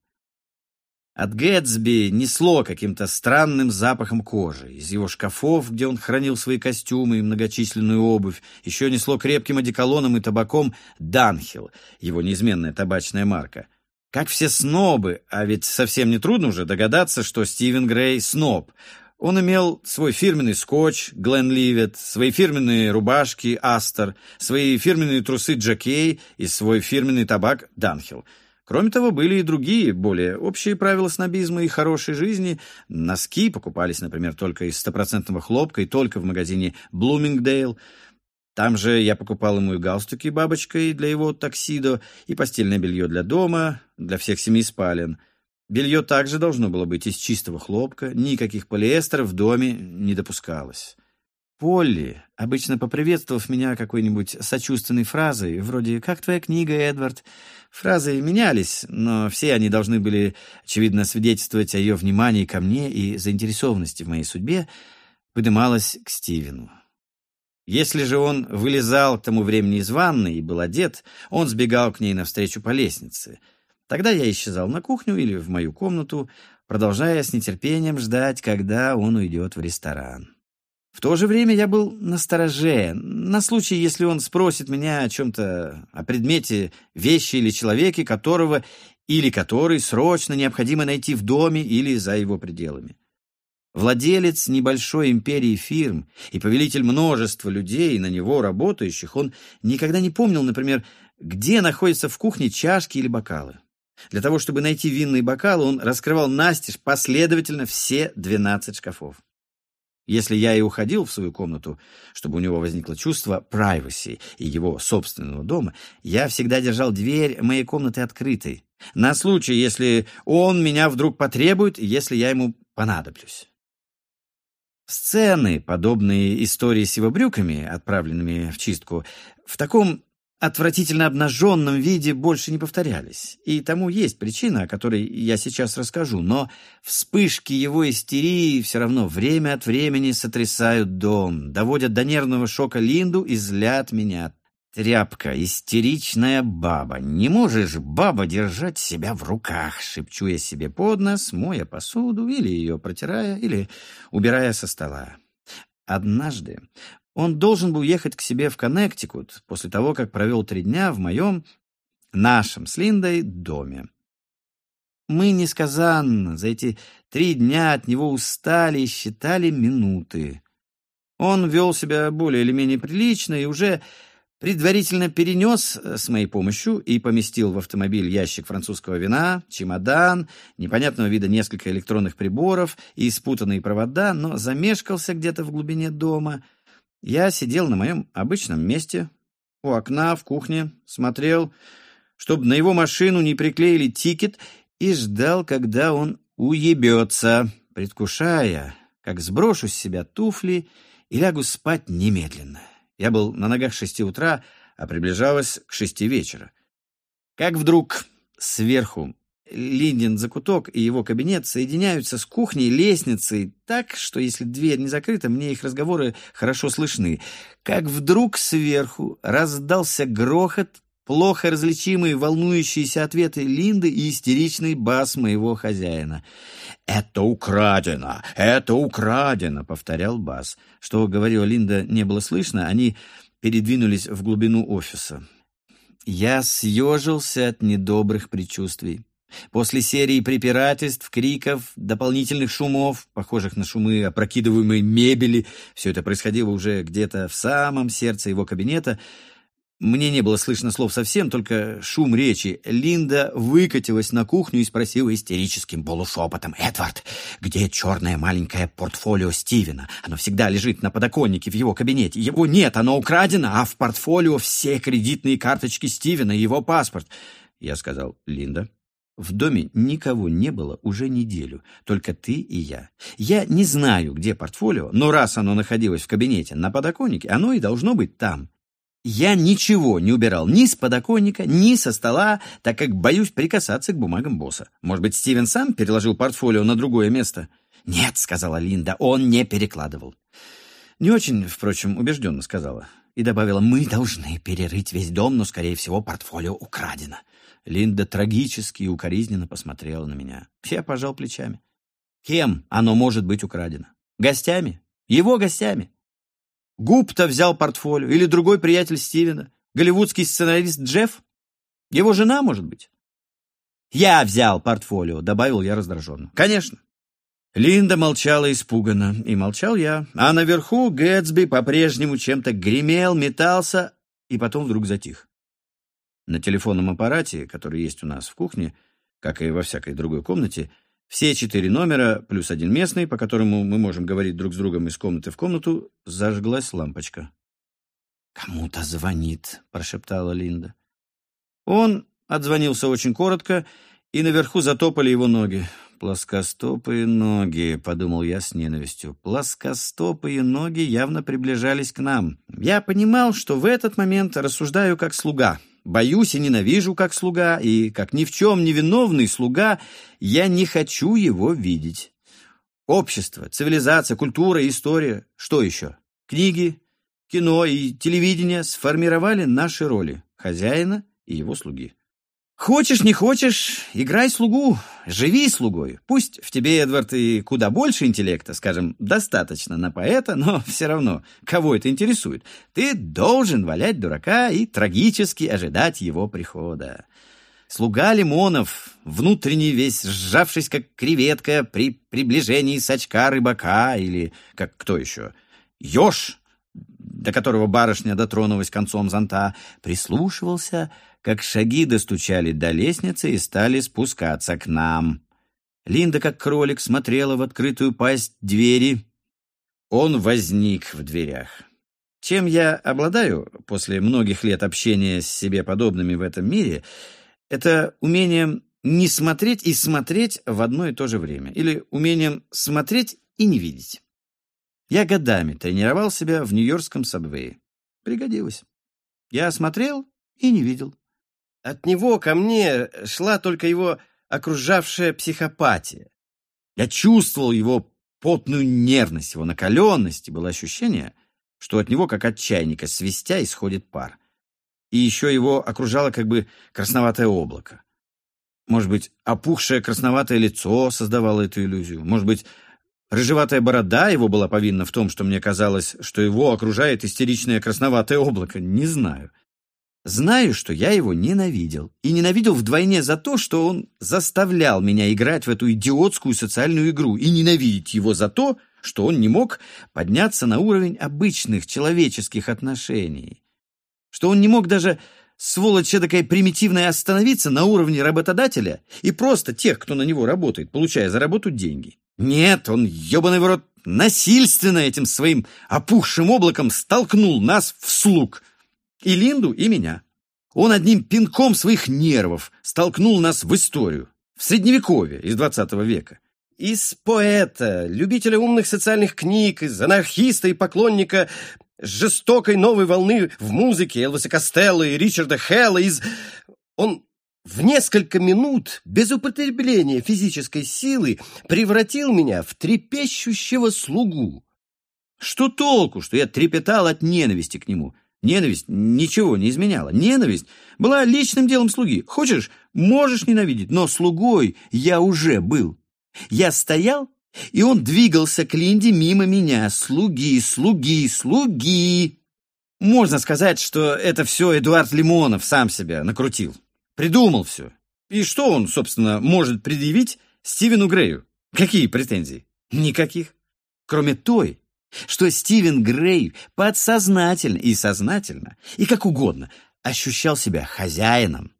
От Гэтсби несло каким-то странным запахом кожи. Из его шкафов, где он хранил свои костюмы и многочисленную обувь, еще несло крепким одеколоном и табаком Данхил, его неизменная табачная марка. Как все снобы, а ведь совсем не трудно уже догадаться, что Стивен Грей — сноб — он имел свой фирменный скотч Гленливет, свои фирменные рубашки Астер, свои фирменные трусы Джакей и свой фирменный табак Данхил. Кроме того, были и другие, более общие правила снобизма и хорошей жизни. Носки покупались, например, только из стопроцентного хлопка и только в магазине Блумингдейл. Там же я покупал ему и галстуки бабочкой для его таксидо, и постельное белье для дома, для всех семи спален — Белье также должно было быть из чистого хлопка, никаких полиэстеров в доме не допускалось. Полли, обычно поприветствовав меня какой-нибудь сочувственной фразой, вроде «Как твоя книга, Эдвард?», фразы менялись, но все они должны были, очевидно, свидетельствовать о ее внимании ко мне и заинтересованности в моей судьбе, подымалась к Стивену. Если же он вылезал к тому времени из ванны и был одет, он сбегал к ней навстречу по лестнице. Тогда я исчезал на кухню или в мою комнату, продолжая с нетерпением ждать, когда он уйдет в ресторан. В то же время я был настороже, на случай, если он спросит меня о чем-то, о предмете, вещи или человеке, которого или который срочно необходимо найти в доме или за его пределами. Владелец небольшой империи фирм и повелитель множества людей, на него работающих, он никогда не помнил, например, где находятся в кухне чашки или бокалы. Для того, чтобы найти винные бокалы, он раскрывал настежь последовательно все 12 шкафов. Если я и уходил в свою комнату, чтобы у него возникло чувство privacy и его собственного дома, я всегда держал дверь моей комнаты открытой, на случай, если он меня вдруг потребует, если я ему понадоблюсь. Сцены, подобные истории с его брюками, отправленными в чистку, в таком отвратительно обнаженном виде больше не повторялись. И тому есть причина, о которой я сейчас расскажу, но вспышки его истерии все равно время от времени сотрясают дом, доводят до нервного шока Линду и злят меня «Тряпка, истеричная баба! Не можешь, баба, держать себя в руках!» Шепчу я себе под нос, моя посуду, или ее протирая, или убирая со стола. Однажды он должен был ехать к себе в Коннектикут после того, как провел три дня в моем, нашем с Линдой, доме. Мы несказанно за эти три дня от него устали и считали минуты. Он вел себя более или менее прилично и уже предварительно перенес э, с моей помощью и поместил в автомобиль ящик французского вина, чемодан, непонятного вида несколько электронных приборов и спутанные провода, но замешкался где-то в глубине дома. Я сидел на моем обычном месте, у окна, в кухне, смотрел, чтобы на его машину не приклеили тикет, и ждал, когда он уебется, предвкушая, как сброшу с себя туфли и лягу спать немедленно. Я был на ногах с шести утра, а приближалось к шести вечера. Как вдруг сверху Линдин закуток и его кабинет соединяются с кухней, лестницей, так, что если дверь не закрыта, мне их разговоры хорошо слышны. Как вдруг сверху раздался грохот, плохо различимые волнующиеся ответы Линды и истеричный бас моего хозяина. «Это украдено! Это украдено!» — повторял бас. Что говорила Линда, не было слышно, они передвинулись в глубину офиса. Я съежился от недобрых предчувствий. После серии препирательств, криков, дополнительных шумов, похожих на шумы опрокидываемой мебели, все это происходило уже где-то в самом сердце его кабинета — мне не было слышно слов совсем, только шум речи. Линда выкатилась на кухню и спросила истерическим полушепотом. «Эдвард, где черное маленькое портфолио Стивена? Оно всегда лежит на подоконнике в его кабинете. Его нет, оно украдено, а в портфолио все кредитные карточки Стивена и его паспорт». Я сказал, «Линда, в доме никого не было уже неделю, только ты и я. Я не знаю, где портфолио, но раз оно находилось в кабинете на подоконнике, оно и должно быть там. Я ничего не убирал ни с подоконника, ни со стола, так как боюсь прикасаться к бумагам босса. Может быть, Стивен сам переложил портфолио на другое место? «Нет», — сказала Линда, — «он не перекладывал». Не очень, впрочем, убежденно сказала. И добавила, «Мы должны перерыть весь дом, но, скорее всего, портфолио украдено». Линда трагически и укоризненно посмотрела на меня. Я пожал плечами. Кем оно может быть украдено? Гостями? Его гостями? Гупта взял портфолио, или другой приятель Стивена, голливудский сценарист Джефф? Его жена, может быть? «Я взял портфолио», — добавил я раздраженно. «Конечно». Линда молчала испуганно, и молчал я. А наверху Гэтсби по-прежнему чем-то гремел, метался, и потом вдруг затих. На телефонном аппарате, который есть у нас в кухне, как и во всякой другой комнате, все четыре номера, плюс один местный, по которому мы можем говорить друг с другом из комнаты в комнату, зажглась лампочка. «Кому-то звонит», — прошептала Линда. Он отзвонился очень коротко, и наверху затопали его ноги. «Плоскостопые ноги», — подумал я с ненавистью. «Плоскостопые ноги явно приближались к нам. Я понимал, что в этот момент рассуждаю как слуга». Боюсь и ненавижу как слуга, и, как ни в чем не виновный слуга, я не хочу его видеть. Общество, цивилизация, культура, история. Что еще? Книги, кино и телевидение сформировали наши роли – хозяина и его слуги. Хочешь, не хочешь, играй слугу, живи слугой. Пусть в тебе, Эдвард, и куда больше интеллекта, скажем, достаточно на поэта, но все равно, кого это интересует? Ты должен валять дурака и трагически ожидать его прихода. Слуга Лимонов, внутренний весь сжавшись, как креветка при приближении сачка рыбака или, как кто еще, еж, до которого барышня дотронулась концом зонта, прислушивался — как шаги достучали до лестницы и стали спускаться к нам. Линда, как кролик, смотрела в открытую пасть двери. Он возник в дверях. Чем я обладаю после многих лет общения с себе подобными в этом мире, это умением не смотреть и смотреть в одно и то же время, или умением смотреть и не видеть. Я годами тренировал себя в нью-йоркском сабвее. Пригодилось. Я смотрел и не видел. От него ко мне шла только его окружавшая психопатия. Я чувствовал его потную нервность, его накаленность, и было ощущение, что от него, как от чайника, свистя, исходит пар. И еще его окружало как бы красноватое облако. Может быть, опухшее красноватое лицо создавало эту иллюзию. Может быть, рыжеватая борода его была повинна в том, что мне казалось, что его окружает истеричное красноватое облако. Не знаю. Знаю, что я его ненавидел. И ненавидел вдвойне за то, что он заставлял меня играть в эту идиотскую социальную игру, и ненавидеть его за то, что он не мог подняться на уровень обычных человеческих отношений. Что он не мог даже, сволочь такая примитивная, остановиться на уровне работодателя и просто тех, кто на него работает, получая за работу деньги. Нет, он, ебаный в рот, насильственно этим своим опухшим облаком столкнул нас в слуг — и Линду, и меня. Он одним пинком своих нервов столкнул нас в историю, в Средневековье из XX века. Из поэта, любителя умных социальных книг, из анархиста и поклонника жестокой новой волны в музыке Элвиса Костелло и Ричарда Хэлла, из... Он в несколько минут, без употребления физической силы, превратил меня в трепещущего слугу. Что толку, что я трепетал от ненависти к нему — Ненависть ничего не изменяла. Ненависть была личным делом слуги. Хочешь, можешь ненавидеть, но слугой я уже был. Я стоял, и он двигался к Линде мимо меня. Слуги, слуги, слуги. Можно сказать, что это все Эдуард Лимонов сам себя накрутил. Придумал все. И что он, собственно, может предъявить Стивену Грею? Какие претензии? Никаких. Кроме той, что Стивен Грей подсознательно и сознательно, и как угодно, ощущал себя хозяином,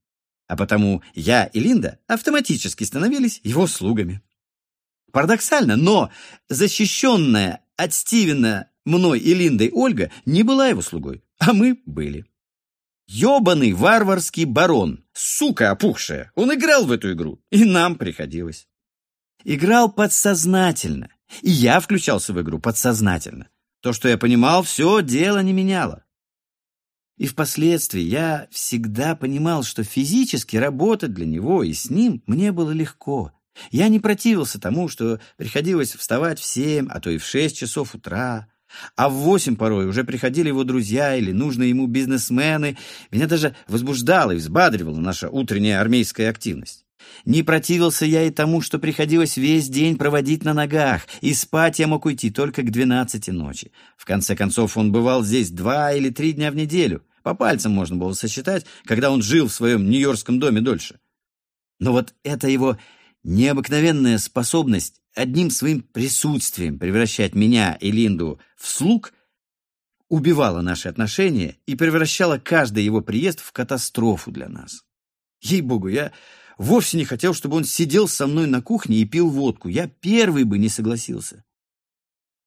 а потому я и Линда автоматически становились его слугами. Парадоксально, но защищенная от Стивена мной и Линдой Ольга не была его слугой, а мы были. Ёбаный варварский барон, сука опухшая, он играл в эту игру, и нам приходилось. Играл подсознательно, и я включался в игру подсознательно. То, что я понимал, все дело не меняло. И впоследствии я всегда понимал, что физически работать для него и с ним мне было легко. Я не противился тому, что приходилось вставать в семь, а то и в шесть часов утра, а в восемь порой уже приходили его друзья или нужные ему бизнесмены. Меня даже возбуждала и взбадривала наша утренняя армейская активность. Не противился я и тому, что приходилось весь день проводить на ногах, и спать я мог уйти только к двенадцати ночи. В конце концов, он бывал здесь два или три дня в неделю. По пальцам можно было сосчитать, когда он жил в своем нью-йоркском доме дольше. Но вот эта его необыкновенная способность одним своим присутствием превращать меня и Линду в слуг убивала наши отношения и превращала каждый его приезд в катастрофу для нас. Ей-богу, я вовсе не хотел, чтобы он сидел со мной на кухне и пил водку. Я первый бы не согласился.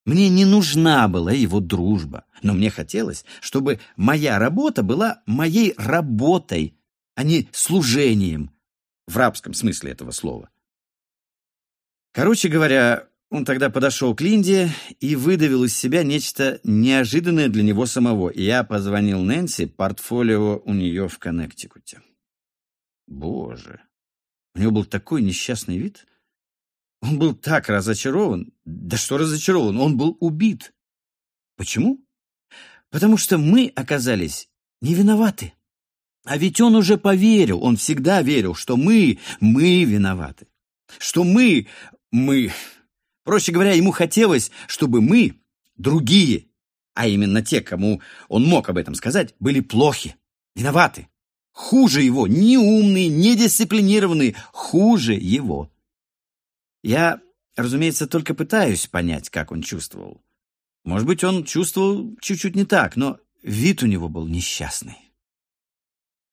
Мне не нужна была его дружба, но мне хотелось, чтобы моя работа была моей работой, а не служением в рабском смысле этого слова. Короче говоря, он тогда подошел к Линде и выдавил из себя нечто неожиданное для него самого, я позвонил Нэнси, портфолио у нее в Коннектикуте. Боже, у него был такой несчастный вид. Он был так разочарован. Да что разочарован? Он был убит. Почему? Потому что мы оказались не виноваты. А ведь он уже поверил, он всегда верил, что мы, мы виноваты. Что мы, мы... Проще говоря, ему хотелось, чтобы мы, другие, а именно те, кому он мог об этом сказать, были плохи, виноваты. Хуже его, неумные, недисциплинированные, хуже его. Я, разумеется, только пытаюсь понять, как он чувствовал. Может быть, он чувствовал чуть-чуть не так, но вид у него был несчастный.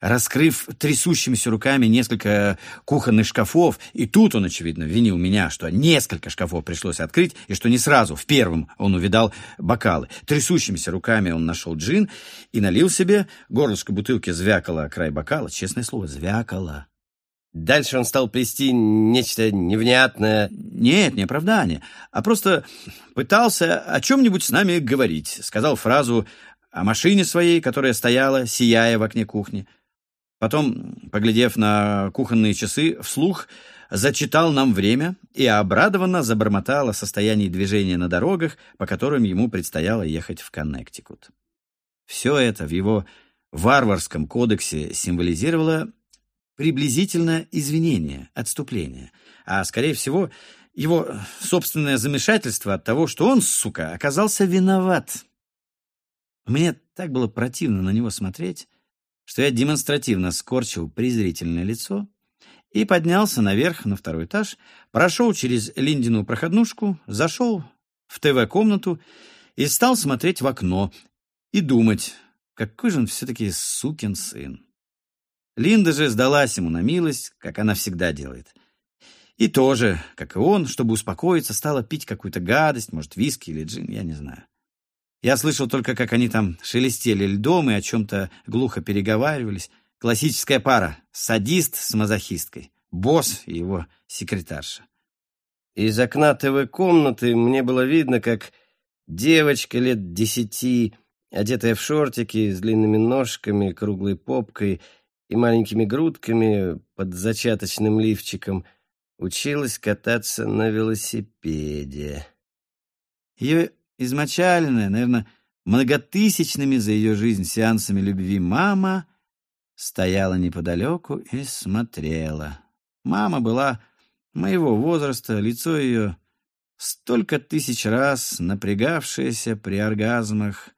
Раскрыв трясущимися руками несколько кухонных шкафов, и тут он, очевидно, винил меня, что несколько шкафов пришлось открыть, и что не сразу, в первом, он увидал бокалы. Трясущимися руками он нашел джин и налил себе, горлышко бутылки звякало край бокала, честное слово, звякало. Дальше он стал плести нечто невнятное. Нет, не оправдание, а просто пытался о чем-нибудь с нами говорить. Сказал фразу о машине своей, которая стояла, сияя в окне кухни. Потом, поглядев на кухонные часы, вслух зачитал нам время и обрадованно забормотал о состоянии движения на дорогах, по которым ему предстояло ехать в Коннектикут. Все это в его варварском кодексе символизировало приблизительно извинение, отступление, а, скорее всего, его собственное замешательство от того, что он, сука, оказался виноват. Мне так было противно на него смотреть, что я демонстративно скорчил презрительное лицо и поднялся наверх на второй этаж, прошел через Линдину проходнушку, зашел в ТВ-комнату и стал смотреть в окно и думать, какой же он все-таки сукин сын. Линда же сдалась ему на милость, как она всегда делает. И тоже, как и он, чтобы успокоиться, стала пить какую-то гадость, может, виски или джин, я не знаю. Я слышал только, как они там шелестели льдом и о чем-то глухо переговаривались. Классическая пара — садист с мазохисткой, босс и его секретарша. Из окна ТВ-комнаты мне было видно, как девочка лет десяти, одетая в шортики с длинными ножками, круглой попкой и маленькими грудками под зачаточным лифчиком, училась кататься на велосипеде. Ее измочаленная, наверное, многотысячными за ее жизнь сеансами любви мама стояла неподалеку и смотрела. Мама была моего возраста, лицо ее столько тысяч раз напрягавшееся при оргазмах,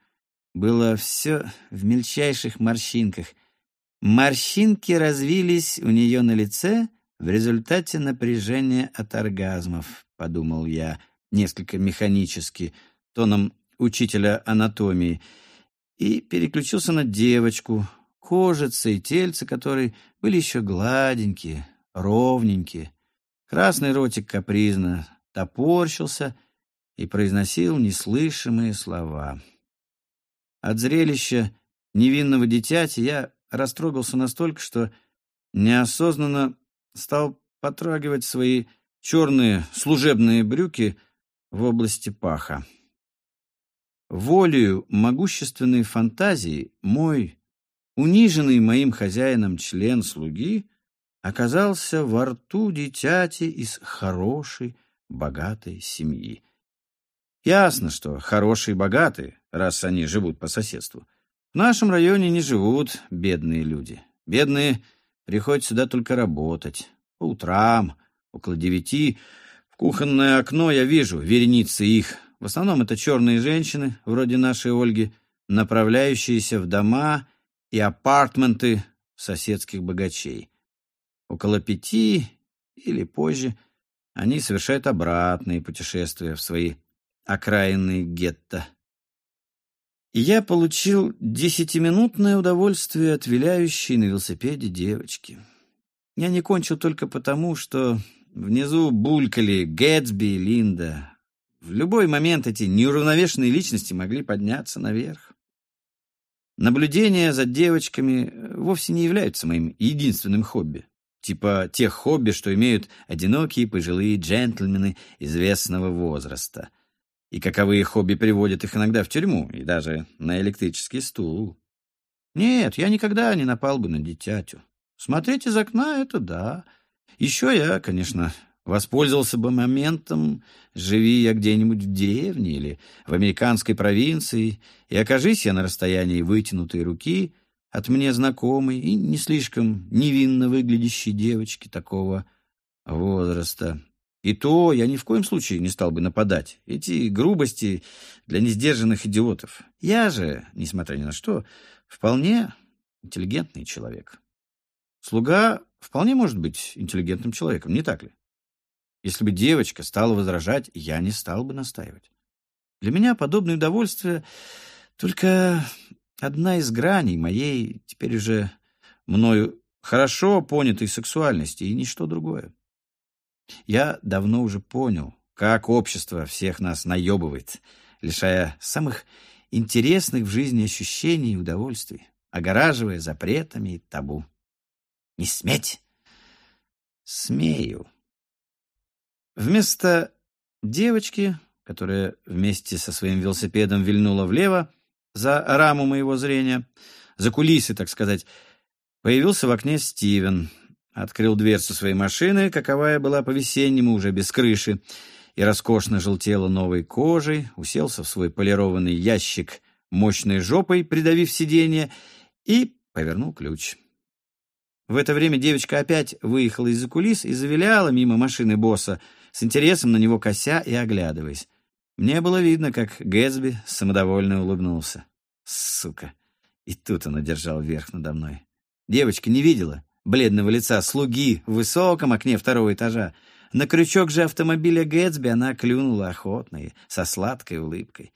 было все в мельчайших морщинках. Морщинки развились у нее на лице в результате напряжения от оргазмов, подумал я, несколько механически, тоном учителя анатомии, и переключился на девочку, кожица и тельце которой были еще гладенькие, ровненькие. Красный ротик капризно топорщился и произносил неслышимые слова. От зрелища невинного дитяти я растрогался настолько, что неосознанно стал потрагивать свои черные служебные брюки в области паха. Волею могущественной фантазии мой, униженный моим хозяином член слуги, оказался во рту дитяти из хорошей, богатой семьи. Ясно, что хорошие богатые, раз они живут по соседству. В нашем районе не живут бедные люди. Бедные приходят сюда только работать. По утрам, около девяти, в кухонное окно я вижу вереницы их в основном это черные женщины, вроде нашей Ольги, направляющиеся в дома и апартменты соседских богачей. Около пяти или позже они совершают обратные путешествия в свои окраинные гетто. И я получил десятиминутное удовольствие от виляющей на велосипеде девочки. Я не кончил только потому, что внизу булькали Гэтсби и Линда, в любой момент эти неуравновешенные личности могли подняться наверх. Наблюдения за девочками э, вовсе не являются моим единственным хобби. Типа тех хобби, что имеют одинокие пожилые джентльмены известного возраста. И каковые хобби приводят их иногда в тюрьму и даже на электрический стул. Нет, я никогда не напал бы на дитятю. Смотреть из окна — это да. Еще я, конечно, Воспользовался бы моментом, живи я где-нибудь в деревне или в американской провинции, и окажись я на расстоянии вытянутой руки от мне знакомой и не слишком невинно выглядящей девочки такого возраста. И то я ни в коем случае не стал бы нападать. Эти грубости для несдержанных идиотов. Я же, несмотря ни на что, вполне интеллигентный человек. Слуга вполне может быть интеллигентным человеком, не так ли? Если бы девочка стала возражать, я не стал бы настаивать. Для меня подобное удовольствие только одна из граней моей, теперь уже мною хорошо понятой сексуальности и ничто другое. Я давно уже понял, как общество всех нас наебывает, лишая самых интересных в жизни ощущений и удовольствий, огораживая запретами и табу. Не сметь! Смею. Вместо девочки, которая вместе со своим велосипедом вильнула влево за раму моего зрения, за кулисы, так сказать, появился в окне Стивен, открыл дверцу своей машины, каковая была по-весеннему уже без крыши, и роскошно желтела новой кожей, уселся в свой полированный ящик мощной жопой, придавив сиденье, и повернул ключ. В это время девочка опять выехала из-за кулис и завиляла мимо машины босса, с интересом на него кося и оглядываясь. Мне было видно, как Гэтсби самодовольно улыбнулся. Сука! И тут он одержал верх надо мной. Девочка не видела, бледного лица слуги в высоком окне второго этажа. На крючок же автомобиля Гэтсби она клюнула охотно и со сладкой улыбкой.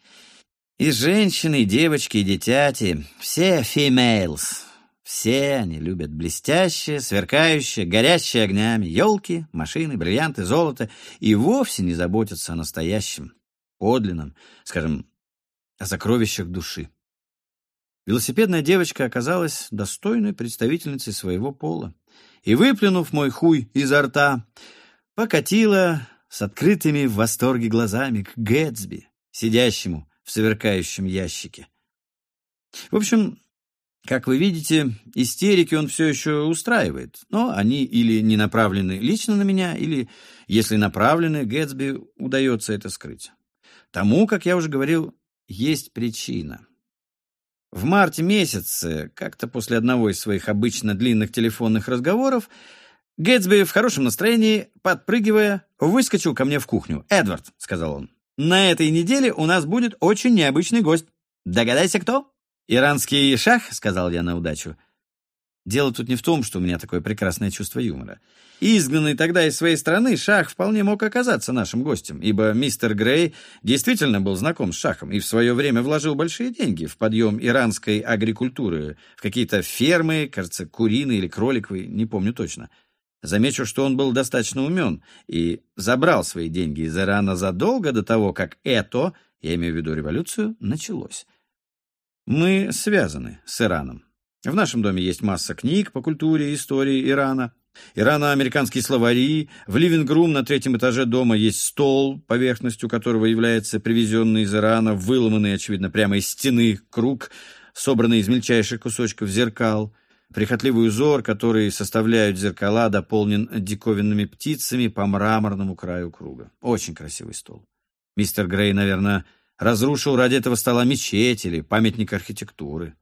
И женщины, и девочки, и детяти, все females, все они любят блестящее, сверкающее, горящее огнями, елки, машины, бриллианты, золото и вовсе не заботятся о настоящем, подлинном, скажем, о сокровищах души. Велосипедная девочка оказалась достойной представительницей своего пола и, выплюнув мой хуй изо рта, покатила с открытыми в восторге глазами к Гэтсби, сидящему в сверкающем ящике. В общем, как вы видите, истерики он все еще устраивает, но они или не направлены лично на меня, или, если направлены, Гэтсби удается это скрыть. Тому, как я уже говорил, есть причина — в марте месяце, как-то после одного из своих обычно длинных телефонных разговоров, Гэтсби в хорошем настроении, подпрыгивая, выскочил ко мне в кухню. «Эдвард», — сказал он, — «на этой неделе у нас будет очень необычный гость. Догадайся, кто?» «Иранский шах», — сказал я на удачу. Дело тут не в том, что у меня такое прекрасное чувство юмора. Изгнанный тогда из своей страны, Шах вполне мог оказаться нашим гостем, ибо мистер Грей действительно был знаком с Шахом и в свое время вложил большие деньги в подъем иранской агрикультуры, в какие-то фермы, кажется, куриные или кроликовые, не помню точно. Замечу, что он был достаточно умен и забрал свои деньги из Ирана задолго до того, как это, я имею в виду революцию, началось. Мы связаны с Ираном. В нашем доме есть масса книг по культуре и истории Ирана. Ирано-американские словари. В ливинг-рум на третьем этаже дома есть стол, поверхностью которого является привезенный из Ирана, выломанный, очевидно, прямо из стены круг, собранный из мельчайших кусочков зеркал. Прихотливый узор, который составляют зеркала, дополнен диковинными птицами по мраморному краю круга. Очень красивый стол. Мистер Грей, наверное, разрушил ради этого стола мечеть или памятник архитектуры.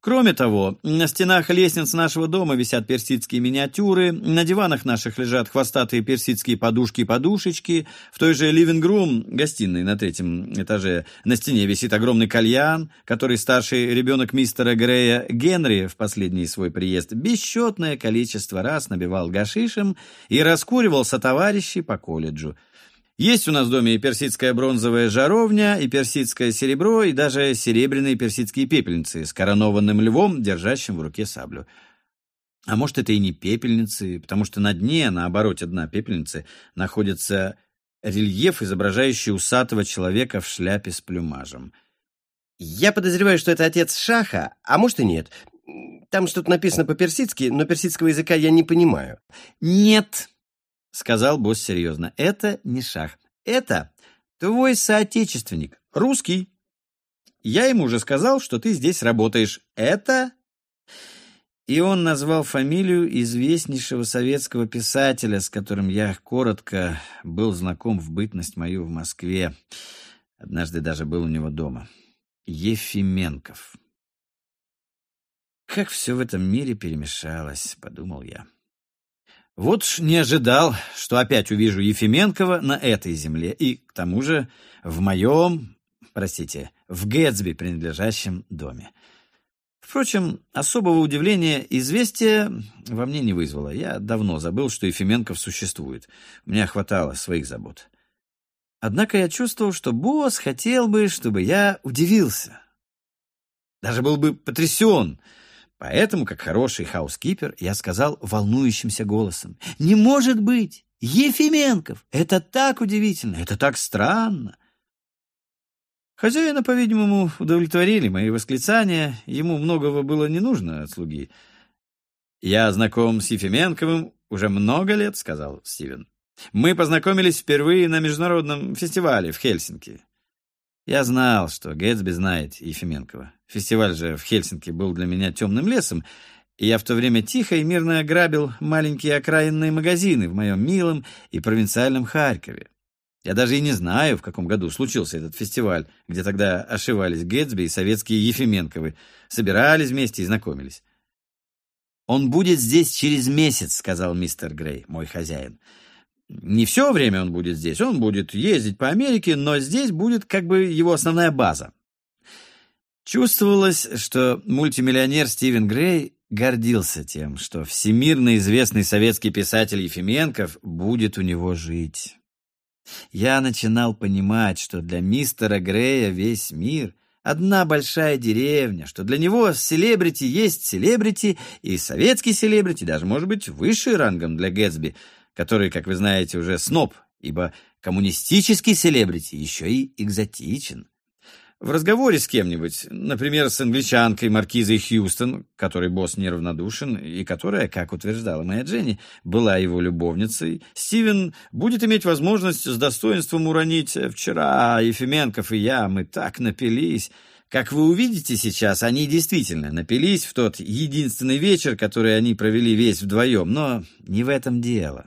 Кроме того, на стенах лестниц нашего дома висят персидские миниатюры, на диванах наших лежат хвостатые персидские подушки и подушечки, в той же living-room, гостиной на третьем этаже, на стене висит огромный кальян, который старший ребенок мистера Грея Генри в последний свой приезд бесчетное количество раз набивал гашишем и раскуривал со товарищей по колледжу – есть у нас в доме и персидская бронзовая жаровня, и персидское серебро, и даже серебряные персидские пепельницы с коронованным львом, держащим в руке саблю. А может, это и не пепельницы, потому что на дне, на обороте дна пепельницы, находится рельеф, изображающий усатого человека в шляпе с плюмажем. Я подозреваю, что это отец Шаха, а может и нет. Там что-то написано по-персидски, но персидского языка я не понимаю. Нет, — сказал босс серьезно. «Это не шах. Это твой соотечественник, русский. Я ему уже сказал, что ты здесь работаешь. Это...» И он назвал фамилию известнейшего советского писателя, с которым я коротко был знаком в бытность мою в Москве. Однажды даже был у него дома. Ефименков. Как все в этом мире перемешалось, подумал я. Вот ж не ожидал, что опять увижу Ефименкова на этой земле, и к тому же в моем, простите, в Гэтсби принадлежащем доме. Впрочем, особого удивления известие во мне не вызвало. Я давно забыл, что Ефименков существует. У меня хватало своих забот. Однако я чувствовал, что босс хотел бы, чтобы я удивился. Даже был бы потрясен. Поэтому, как хороший хаускипер, я сказал волнующимся голосом. «Не может быть! Ефименков! Это так удивительно! Это так странно!» Хозяина, по-видимому, удовлетворили мои восклицания, ему многого было не нужно от слуги. «Я знаком с Ефименковым уже много лет», — сказал Стивен. «Мы познакомились впервые на международном фестивале в Хельсинки. Я знал, что Гэтсби знает Ефименкова. Фестиваль же в Хельсинки был для меня темным лесом, и я в то время тихо и мирно ограбил маленькие окраинные магазины в моем милом и провинциальном Харькове. Я даже и не знаю, в каком году случился этот фестиваль, где тогда ошивались Гэтсби и советские Ефименковы, собирались вместе и знакомились. «Он будет здесь через месяц», — сказал мистер Грей, мой хозяин. «Не все время он будет здесь, он будет ездить по Америке, но здесь будет как бы его основная база». Чувствовалось, что мультимиллионер Стивен Грей гордился тем, что всемирно известный советский писатель Ефименков будет у него жить. Я начинал понимать, что для мистера Грея весь мир — одна большая деревня, что для него селебрити есть селебрити, и советский селебрити даже может быть выше рангом для Гэтсби, который, как вы знаете, уже сноб, ибо коммунистический селебрити еще и экзотичен. В разговоре с кем-нибудь, например, с англичанкой Маркизой Хьюстон, которой босс неравнодушен, и которая, как утверждала моя Дженни, была его любовницей, Стивен будет иметь возможность с достоинством уронить «Вчера Ефименков и я, мы так напились». Как вы увидите сейчас, они действительно напились в тот единственный вечер, который они провели весь вдвоем, но не в этом дело.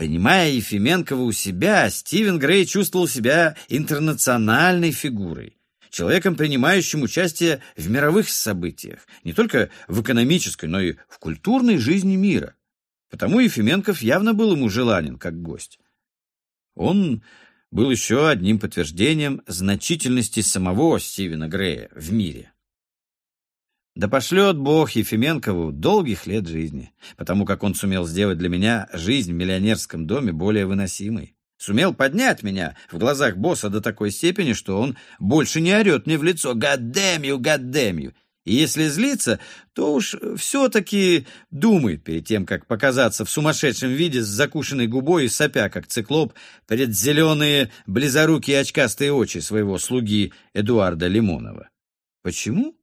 Принимая Ефименкова у себя, Стивен Грей чувствовал себя интернациональной фигурой, человеком, принимающим участие в мировых событиях, не только в экономической, но и в культурной жизни мира. Потому Ефименков явно был ему желанен как гость. Он был еще одним подтверждением значительности самого Стивена Грея в мире. Да пошлет Бог Ефименкову долгих лет жизни, потому как он сумел сделать для меня жизнь в миллионерском доме более выносимой. Сумел поднять меня в глазах босса до такой степени, что он больше не орет мне в лицо «Гаддемью, гаддемью!» И если злится, то уж все-таки думает перед тем, как показаться в сумасшедшем виде с закушенной губой и сопя, как циклоп, перед зеленые близорукие очкастые очи своего слуги Эдуарда Лимонова. Почему?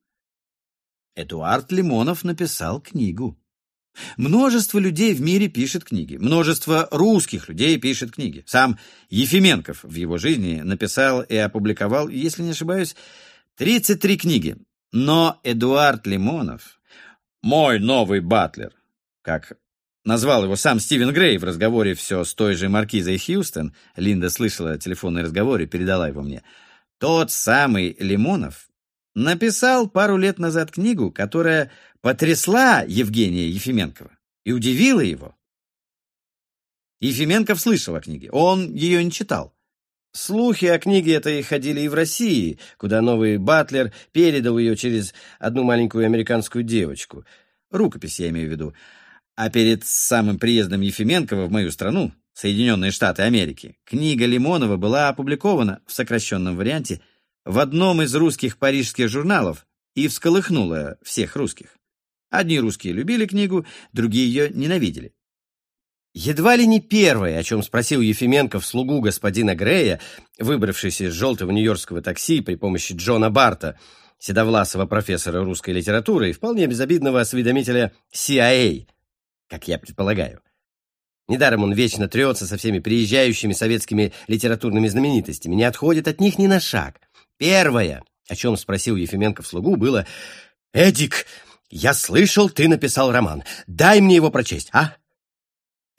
Эдуард Лимонов написал книгу. Множество людей в мире пишет книги. Множество русских людей пишет книги. Сам Ефименков в его жизни написал и опубликовал, если не ошибаюсь, 33 книги. Но Эдуард Лимонов, мой новый батлер, как назвал его сам Стивен Грей в разговоре все с той же маркизой Хьюстон, Линда слышала телефонный разговор и передала его мне, тот самый Лимонов написал пару лет назад книгу, которая потрясла Евгения Ефименкова и удивила его. Ефименков слышал о книге, он ее не читал. Слухи о книге этой ходили и в России, куда новый Батлер передал ее через одну маленькую американскую девочку. Рукопись я имею в виду. А перед самым приездом Ефименкова в мою страну, Соединенные Штаты Америки, книга Лимонова была опубликована в сокращенном варианте – в одном из русских парижских журналов и всколыхнула всех русских. Одни русские любили книгу, другие ее ненавидели. Едва ли не первое, о чем спросил Ефименков слугу господина Грея, выбравшийся из желтого нью-йоркского такси при помощи Джона Барта, седовласого профессора русской литературы и вполне безобидного осведомителя CIA, как я предполагаю. Недаром он вечно трется со всеми приезжающими советскими литературными знаменитостями, не отходит от них ни на шаг. Первое, о чем спросил Ефименков слугу, было «Эдик, Я слышал, ты написал роман. Дай мне его прочесть, а?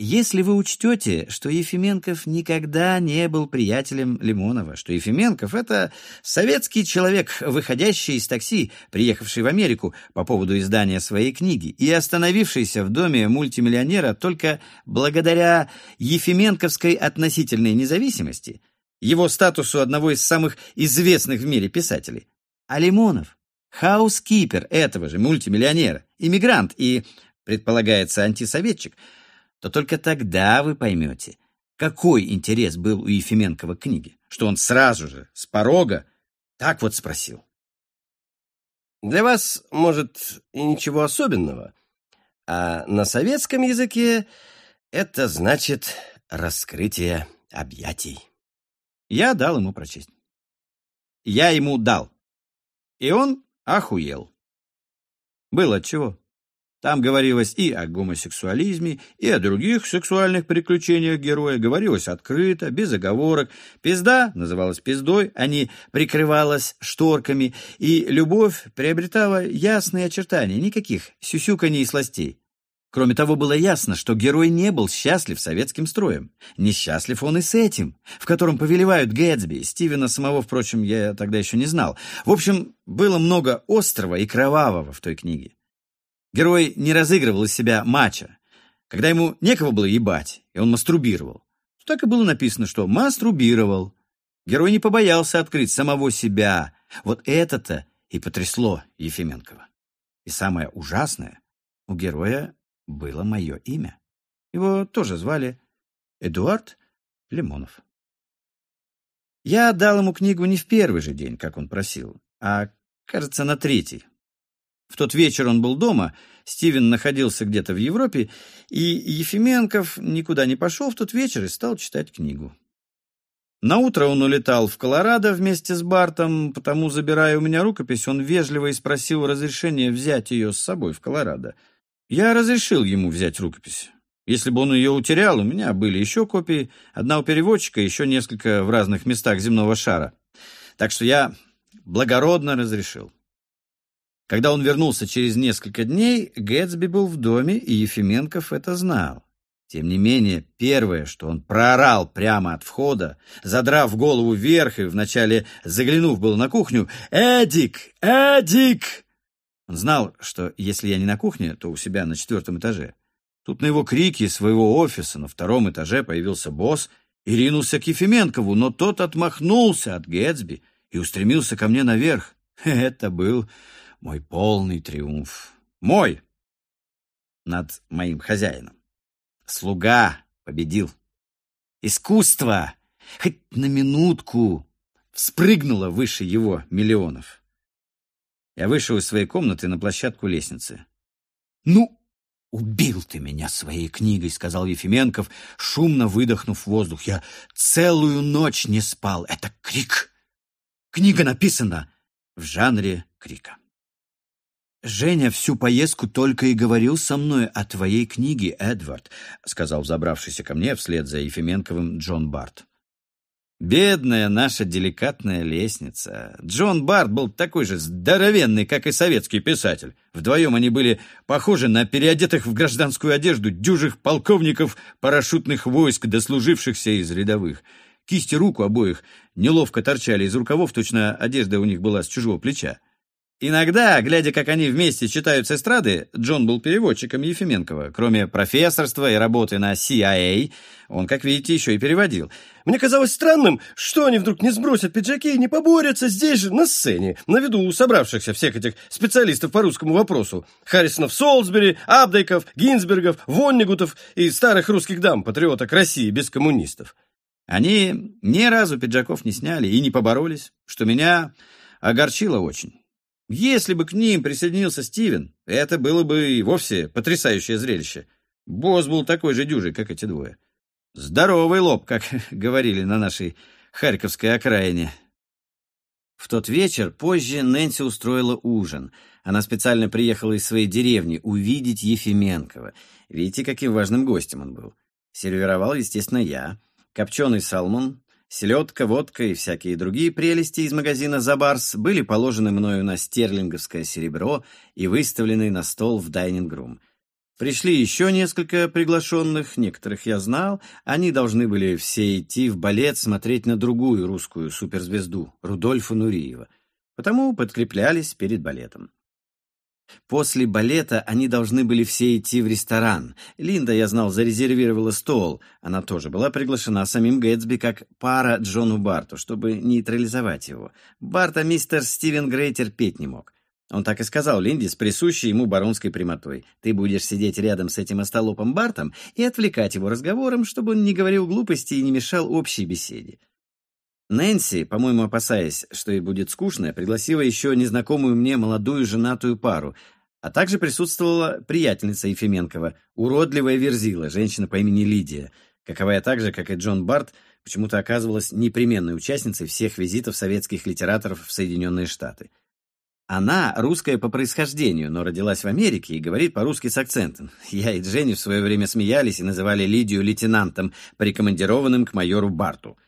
Если вы учтете, что Ефименков никогда не был приятелем Лимонова, что Ефименков — это советский человек, выходящий из такси, приехавший в Америку по поводу издания своей книги и остановившийся в доме мультимиллионера только благодаря Ефименковской относительной независимости, его статусу одного из самых известных в мире писателей, а Лимонов — хаускипер этого же мультимиллионера, иммигрант и, предполагается, антисоветчик — то только тогда вы поймете, какой интерес был у Ефименкова к книге, что он сразу же, с порога, так вот спросил. Для вас, может, и ничего особенного, а на советском языке это значит раскрытие объятий. Я дал ему прочесть. Я ему дал. И он охуел. Было чего. Там говорилось и о гомосексуализме, и о других сексуальных приключениях героя. Говорилось открыто, без оговорок. Пизда называлась пиздой, а не прикрывалась шторками. И любовь приобретала ясные очертания, никаких сюсюканий и сластей. Кроме того, было ясно, что герой не был счастлив советским строем. Несчастлив он и с этим, в котором повелевают Гэтсби. Стивена самого, впрочем, я тогда еще не знал. В общем, было много острого и кровавого в той книге. Герой не разыгрывал из себя мача. Когда ему некого было ебать, и он мастурбировал, то так и было написано, что мастурбировал. Герой не побоялся открыть самого себя. Вот это-то и потрясло Ефименкова. И самое ужасное, у героя было мое имя. Его тоже звали Эдуард Лимонов. Я отдал ему книгу не в первый же день, как он просил, а, кажется, на третий, в тот вечер он был дома, Стивен находился где-то в Европе, и Ефименков никуда не пошел в тот вечер и стал читать книгу. На утро он улетал в Колорадо вместе с Бартом, потому, забирая у меня рукопись, он вежливо и спросил разрешения взять ее с собой в Колорадо. Я разрешил ему взять рукопись. Если бы он ее утерял, у меня были еще копии, одна у переводчика, еще несколько в разных местах земного шара. Так что я благородно разрешил. Когда он вернулся через несколько дней, Гэтсби был в доме, и Ефименков это знал. Тем не менее, первое, что он проорал прямо от входа, задрав голову вверх и вначале заглянув было на кухню, «Эдик! Эдик!» Он знал, что если я не на кухне, то у себя на четвертом этаже. Тут на его крики из своего офиса на втором этаже появился босс и ринулся к Ефименкову, но тот отмахнулся от Гэтсби и устремился ко мне наверх. Это был мой полный триумф. Мой! Над моим хозяином. Слуга победил. Искусство, хоть на минутку, вспрыгнуло выше его миллионов. Я вышел из своей комнаты на площадку лестницы. «Ну, убил ты меня своей книгой», — сказал Ефименков, шумно выдохнув воздух. «Я целую ночь не спал. Это крик. Книга написана в жанре крика». «Женя всю поездку только и говорил со мной о твоей книге, Эдвард», сказал забравшийся ко мне вслед за Ефименковым Джон Барт. Бедная наша деликатная лестница. Джон Барт был такой же здоровенный, как и советский писатель. Вдвоем они были похожи на переодетых в гражданскую одежду дюжих полковников парашютных войск, дослужившихся из рядовых. Кисти рук у обоих неловко торчали из рукавов, точно одежда у них была с чужого плеча. Иногда, глядя, как они вместе читают с эстрады, Джон был переводчиком Ефименкова. Кроме профессорства и работы на CIA, он, как видите, еще и переводил. Мне казалось странным, что они вдруг не сбросят пиджаки и не поборются здесь же, на сцене, на виду у собравшихся всех этих специалистов по русскому вопросу. Харрисонов Солсбери, Абдайков, Гинзбергов, Воннигутов и старых русских дам, патриоток России без коммунистов. Они ни разу пиджаков не сняли и не поборолись, что меня огорчило очень. Если бы к ним присоединился Стивен, это было бы и вовсе потрясающее зрелище. Босс был такой же дюжий, как эти двое. Здоровый лоб, как говорили на нашей Харьковской окраине. В тот вечер позже Нэнси устроила ужин. Она специально приехала из своей деревни увидеть Ефименкова. Видите, каким важным гостем он был. Сервировал, естественно, я. Копченый салмон, Селедка, водка и всякие другие прелести из магазина «Забарс» были положены мною на стерлинговское серебро и выставлены на стол в дайнинг-рум. Пришли еще несколько приглашенных, некоторых я знал. Они должны были все идти в балет смотреть на другую русскую суперзвезду, Рудольфа Нуриева. Потому подкреплялись перед балетом. После балета они должны были все идти в ресторан. Линда, я знал, зарезервировала стол. Она тоже была приглашена самим Гэтсби как пара Джону Барту, чтобы нейтрализовать его. Барта мистер Стивен Грей терпеть не мог. Он так и сказал Линде с присущей ему баронской прямотой. «Ты будешь сидеть рядом с этим остолопом Бартом и отвлекать его разговором, чтобы он не говорил глупости и не мешал общей беседе». Нэнси, по-моему, опасаясь, что ей будет скучно, пригласила еще незнакомую мне молодую женатую пару, а также присутствовала приятельница Ефименкова, уродливая верзила, женщина по имени Лидия, каковая так же, как и Джон Барт, почему-то оказывалась непременной участницей всех визитов советских литераторов в Соединенные Штаты. Она русская по происхождению, но родилась в Америке и говорит по-русски с акцентом. Я и Дженни в свое время смеялись и называли Лидию лейтенантом, прикомандированным к майору Барту —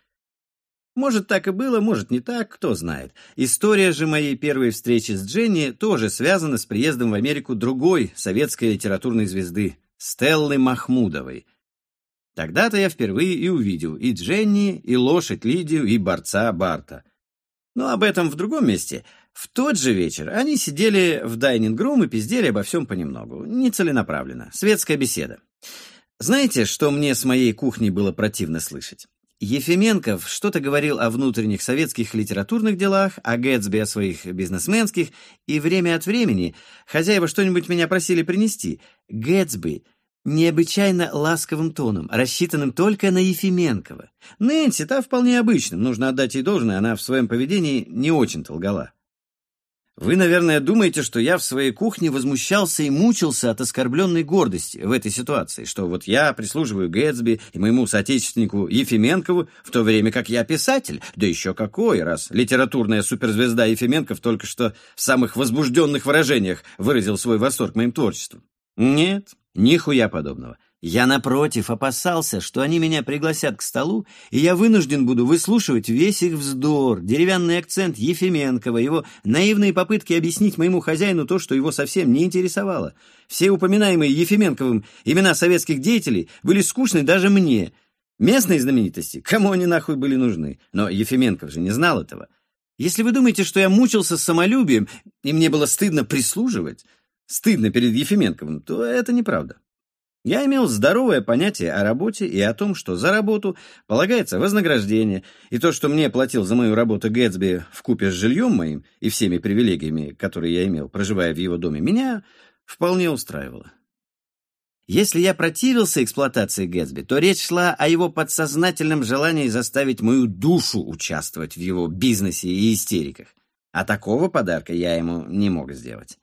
может, так и было, может, не так, кто знает. История же моей первой встречи с Дженни тоже связана с приездом в Америку другой советской литературной звезды, Стеллы Махмудовой. Тогда-то я впервые и увидел и Дженни, и лошадь Лидию, и борца Барта. Но об этом в другом месте. В тот же вечер они сидели в дайнинг-рум и пиздели обо всем понемногу, нецеленаправленно, светская беседа. Знаете, что мне с моей кухни было противно слышать? Ефименков что-то говорил о внутренних советских литературных делах, о Гэтсби о своих бизнесменских, и время от времени хозяева что-нибудь меня просили принести. Гэтсби необычайно ласковым тоном, рассчитанным только на Ефименкова. Нэнси, та вполне обычным, нужно отдать ей должное, она в своем поведении не очень-то лгала. Вы, наверное, думаете, что я в своей кухне возмущался и мучился от оскорбленной гордости в этой ситуации, что вот я прислуживаю Гэтсби и моему соотечественнику Ефименкову, в то время как я писатель, да еще какой, раз литературная суперзвезда Ефименков только что в самых возбужденных выражениях выразил свой восторг моим творчеством. Нет, нихуя подобного. Я, напротив, опасался, что они меня пригласят к столу, и я вынужден буду выслушивать весь их вздор, деревянный акцент Ефименкова, его наивные попытки объяснить моему хозяину то, что его совсем не интересовало. Все упоминаемые Ефименковым имена советских деятелей были скучны даже мне. Местные знаменитости, кому они нахуй были нужны? Но Ефименков же не знал этого. Если вы думаете, что я мучился самолюбием, и мне было стыдно прислуживать, стыдно перед Ефименковым, то это неправда. Я имел здоровое понятие о работе и о том, что за работу полагается вознаграждение, и то, что мне платил за мою работу Гэтсби в купе с жильем моим и всеми привилегиями, которые я имел, проживая в его доме, меня вполне устраивало. Если я противился эксплуатации Гэтсби, то речь шла о его подсознательном желании заставить мою душу участвовать в его бизнесе и истериках. А такого подарка я ему не мог сделать.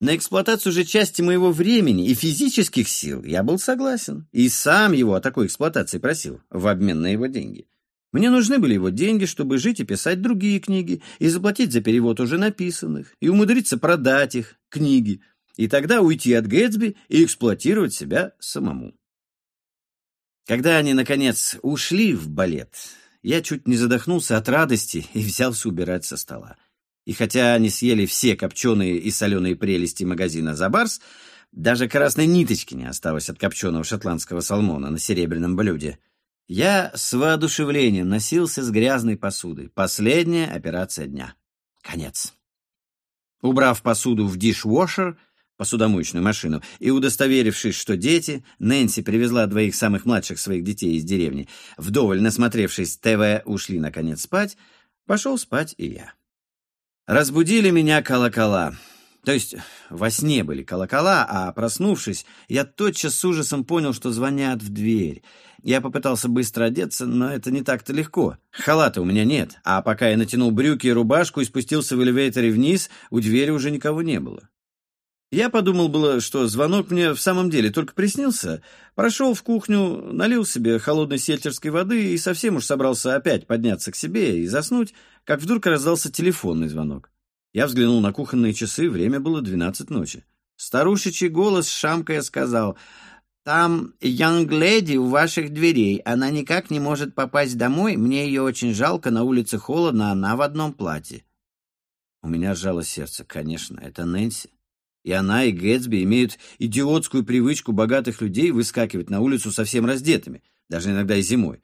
На эксплуатацию же части моего времени и физических сил я был согласен. И сам его о такой эксплуатации просил, в обмен на его деньги. Мне нужны были его деньги, чтобы жить и писать другие книги, и заплатить за перевод уже написанных, и умудриться продать их, книги, и тогда уйти от Гэтсби и эксплуатировать себя самому. Когда они, наконец, ушли в балет, я чуть не задохнулся от радости и взялся убирать со стола. И хотя они съели все копченые и соленые прелести магазина «Забарс», даже красной ниточки не осталось от копченого шотландского салмона на серебряном блюде. Я с воодушевлением носился с грязной посудой. Последняя операция дня. Конец. Убрав посуду в дишвошер, посудомоечную машину, и удостоверившись, что дети, Нэнси привезла двоих самых младших своих детей из деревни, вдоволь насмотревшись ТВ, ушли, наконец, спать, пошел спать и я. Разбудили меня колокола. То есть во сне были колокола, а проснувшись, я тотчас с ужасом понял, что звонят в дверь. Я попытался быстро одеться, но это не так-то легко. Халата у меня нет, а пока я натянул брюки и рубашку и спустился в элевейторе вниз, у двери уже никого не было. Я подумал было, что звонок мне в самом деле только приснился, прошел в кухню, налил себе холодной сельтерской воды и совсем уж собрался опять подняться к себе и заснуть, как вдруг раздался телефонный звонок. Я взглянул на кухонные часы, время было двенадцать ночи. Старушечий голос, шамкая, сказал Там янг леди у ваших дверей. Она никак не может попасть домой. Мне ее очень жалко. На улице холодно, она в одном платье. У меня сжало сердце. Конечно, это Нэнси. И она, и Гэтсби имеют идиотскую привычку богатых людей выскакивать на улицу совсем раздетыми, даже иногда и зимой.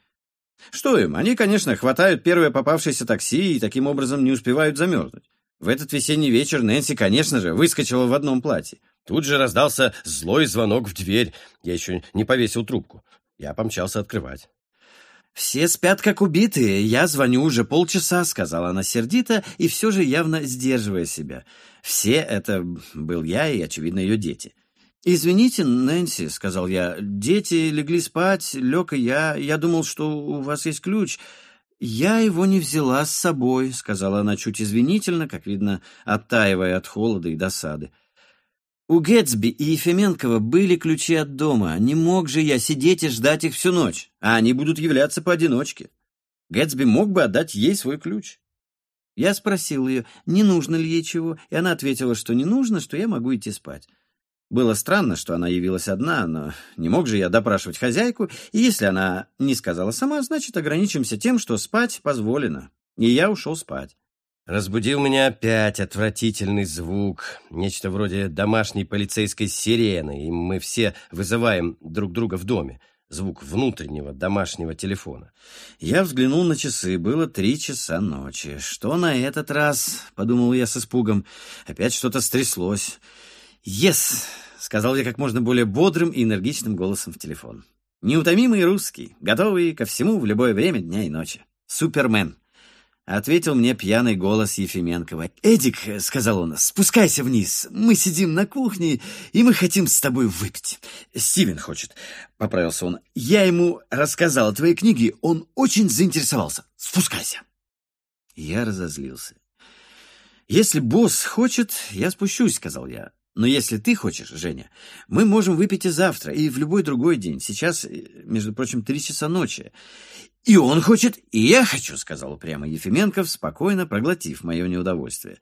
Что им? Они, конечно, хватают первое попавшееся такси и таким образом не успевают замерзнуть. В этот весенний вечер Нэнси, конечно же, выскочила в одном платье. Тут же раздался злой звонок в дверь. Я еще не повесил трубку. Я помчался открывать. «Все спят, как убитые. Я звоню уже полчаса», — сказала она сердито и все же явно сдерживая себя. «Все — это был я и, очевидно, ее дети». «Извините, Нэнси», — сказал я, — «дети легли спать, лег и я. Я думал, что у вас есть ключ». «Я его не взяла с собой», — сказала она чуть извинительно, как видно, оттаивая от холода и досады. У Гэтсби и Ефименкова были ключи от дома. Не мог же я сидеть и ждать их всю ночь, а они будут являться поодиночке. Гэтсби мог бы отдать ей свой ключ. Я спросил ее, не нужно ли ей чего, и она ответила, что не нужно, что я могу идти спать. Было странно, что она явилась одна, но не мог же я допрашивать хозяйку, и если она не сказала сама, значит, ограничимся тем, что спать позволено. И я ушел спать. Разбудил меня опять отвратительный звук, нечто вроде домашней полицейской сирены, и мы все вызываем друг друга в доме. Звук внутреннего домашнего телефона. Я взглянул на часы. Было три часа ночи. Что на этот раз? Подумал я с испугом. Опять что-то стряслось. «Yes!» — сказал я как можно более бодрым и энергичным голосом в телефон. Неутомимый русский, готовый ко всему в любое время дня и ночи. Супермен. Ответил мне пьяный голос Ефименкова. «Эдик», — сказал он, — «спускайся вниз. Мы сидим на кухне, и мы хотим с тобой выпить». «Стивен хочет», — поправился он. «Я ему рассказал о твоей книге, он очень заинтересовался. Спускайся». Я разозлился. «Если босс хочет, я спущусь», — сказал я. «Но если ты хочешь, Женя, мы можем выпить и завтра, и в любой другой день. Сейчас, э, между прочим, три часа ночи. «И он хочет, и я хочу», — сказал прямо Ефименков, спокойно проглотив мое неудовольствие.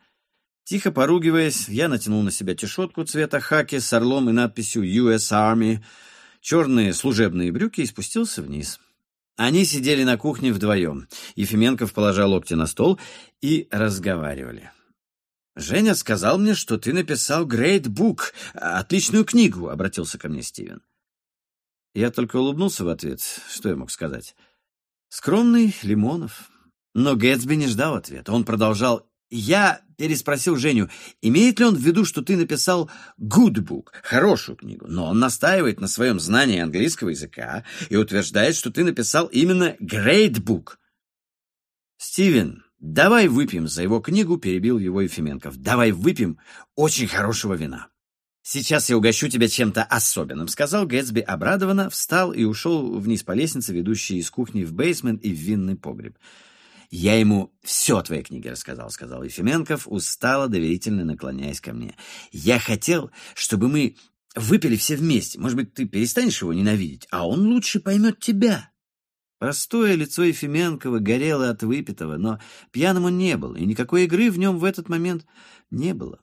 Тихо поругиваясь, я натянул на себя тишотку цвета хаки с орлом и надписью «US Army», черные служебные брюки и спустился вниз. Они сидели на кухне вдвоем. Ефименков положил локти на стол и разговаривали. «Женя сказал мне, что ты написал Great Book, отличную книгу», — обратился ко мне Стивен. Я только улыбнулся в ответ. Что я мог сказать? Скромный Лимонов. Но Гэтсби не ждал ответа. Он продолжал. Я переспросил Женю, имеет ли он в виду, что ты написал good book, хорошую книгу, но он настаивает на своем знании английского языка и утверждает, что ты написал именно great book. Стивен, давай выпьем за его книгу, перебил его Ефименков. Давай выпьем очень хорошего вина. «Сейчас я угощу тебя чем-то особенным», — сказал Гэтсби обрадованно, встал и ушел вниз по лестнице, ведущей из кухни в бейсмент и в винный погреб. «Я ему все о твоей книге рассказал», — сказал Ефименков, устало, доверительно наклоняясь ко мне. «Я хотел, чтобы мы выпили все вместе. Может быть, ты перестанешь его ненавидеть, а он лучше поймет тебя». Простое лицо Ефименкова горело от выпитого, но пьяным он не был, и никакой игры в нем в этот момент не было.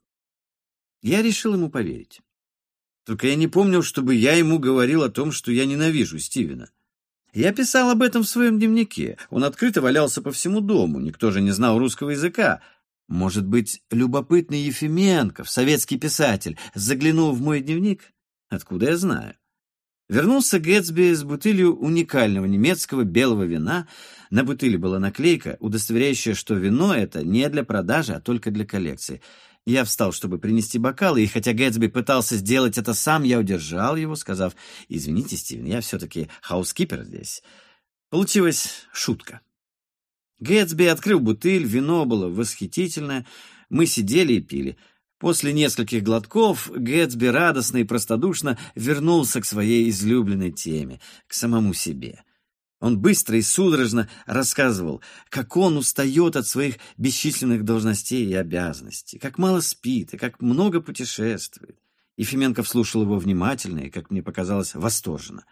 Я решил ему поверить. Только я не помнил, чтобы я ему говорил о том, что я ненавижу Стивена. Я писал об этом в своем дневнике. Он открыто валялся по всему дому, никто же не знал русского языка. Может быть, любопытный Ефименков, советский писатель, заглянул в мой дневник? Откуда я знаю? Вернулся Гэтсби с бутылью уникального немецкого белого вина. На бутыле была наклейка, удостоверяющая, что вино это не для продажи, а только для коллекции. Я встал, чтобы принести бокалы, и хотя Гэтсби пытался сделать это сам, я удержал его, сказав, «Извините, Стивен, я все-таки хаускипер здесь». Получилась шутка. Гэтсби открыл бутыль, вино было восхитительное. Мы сидели и пили. После нескольких глотков Гэтсби радостно и простодушно вернулся к своей излюбленной теме, к самому себе — он быстро и судорожно рассказывал, как он устает от своих бесчисленных должностей и обязанностей, как мало спит и как много путешествует. Ефименков слушал его внимательно и, как мне показалось, восторженно.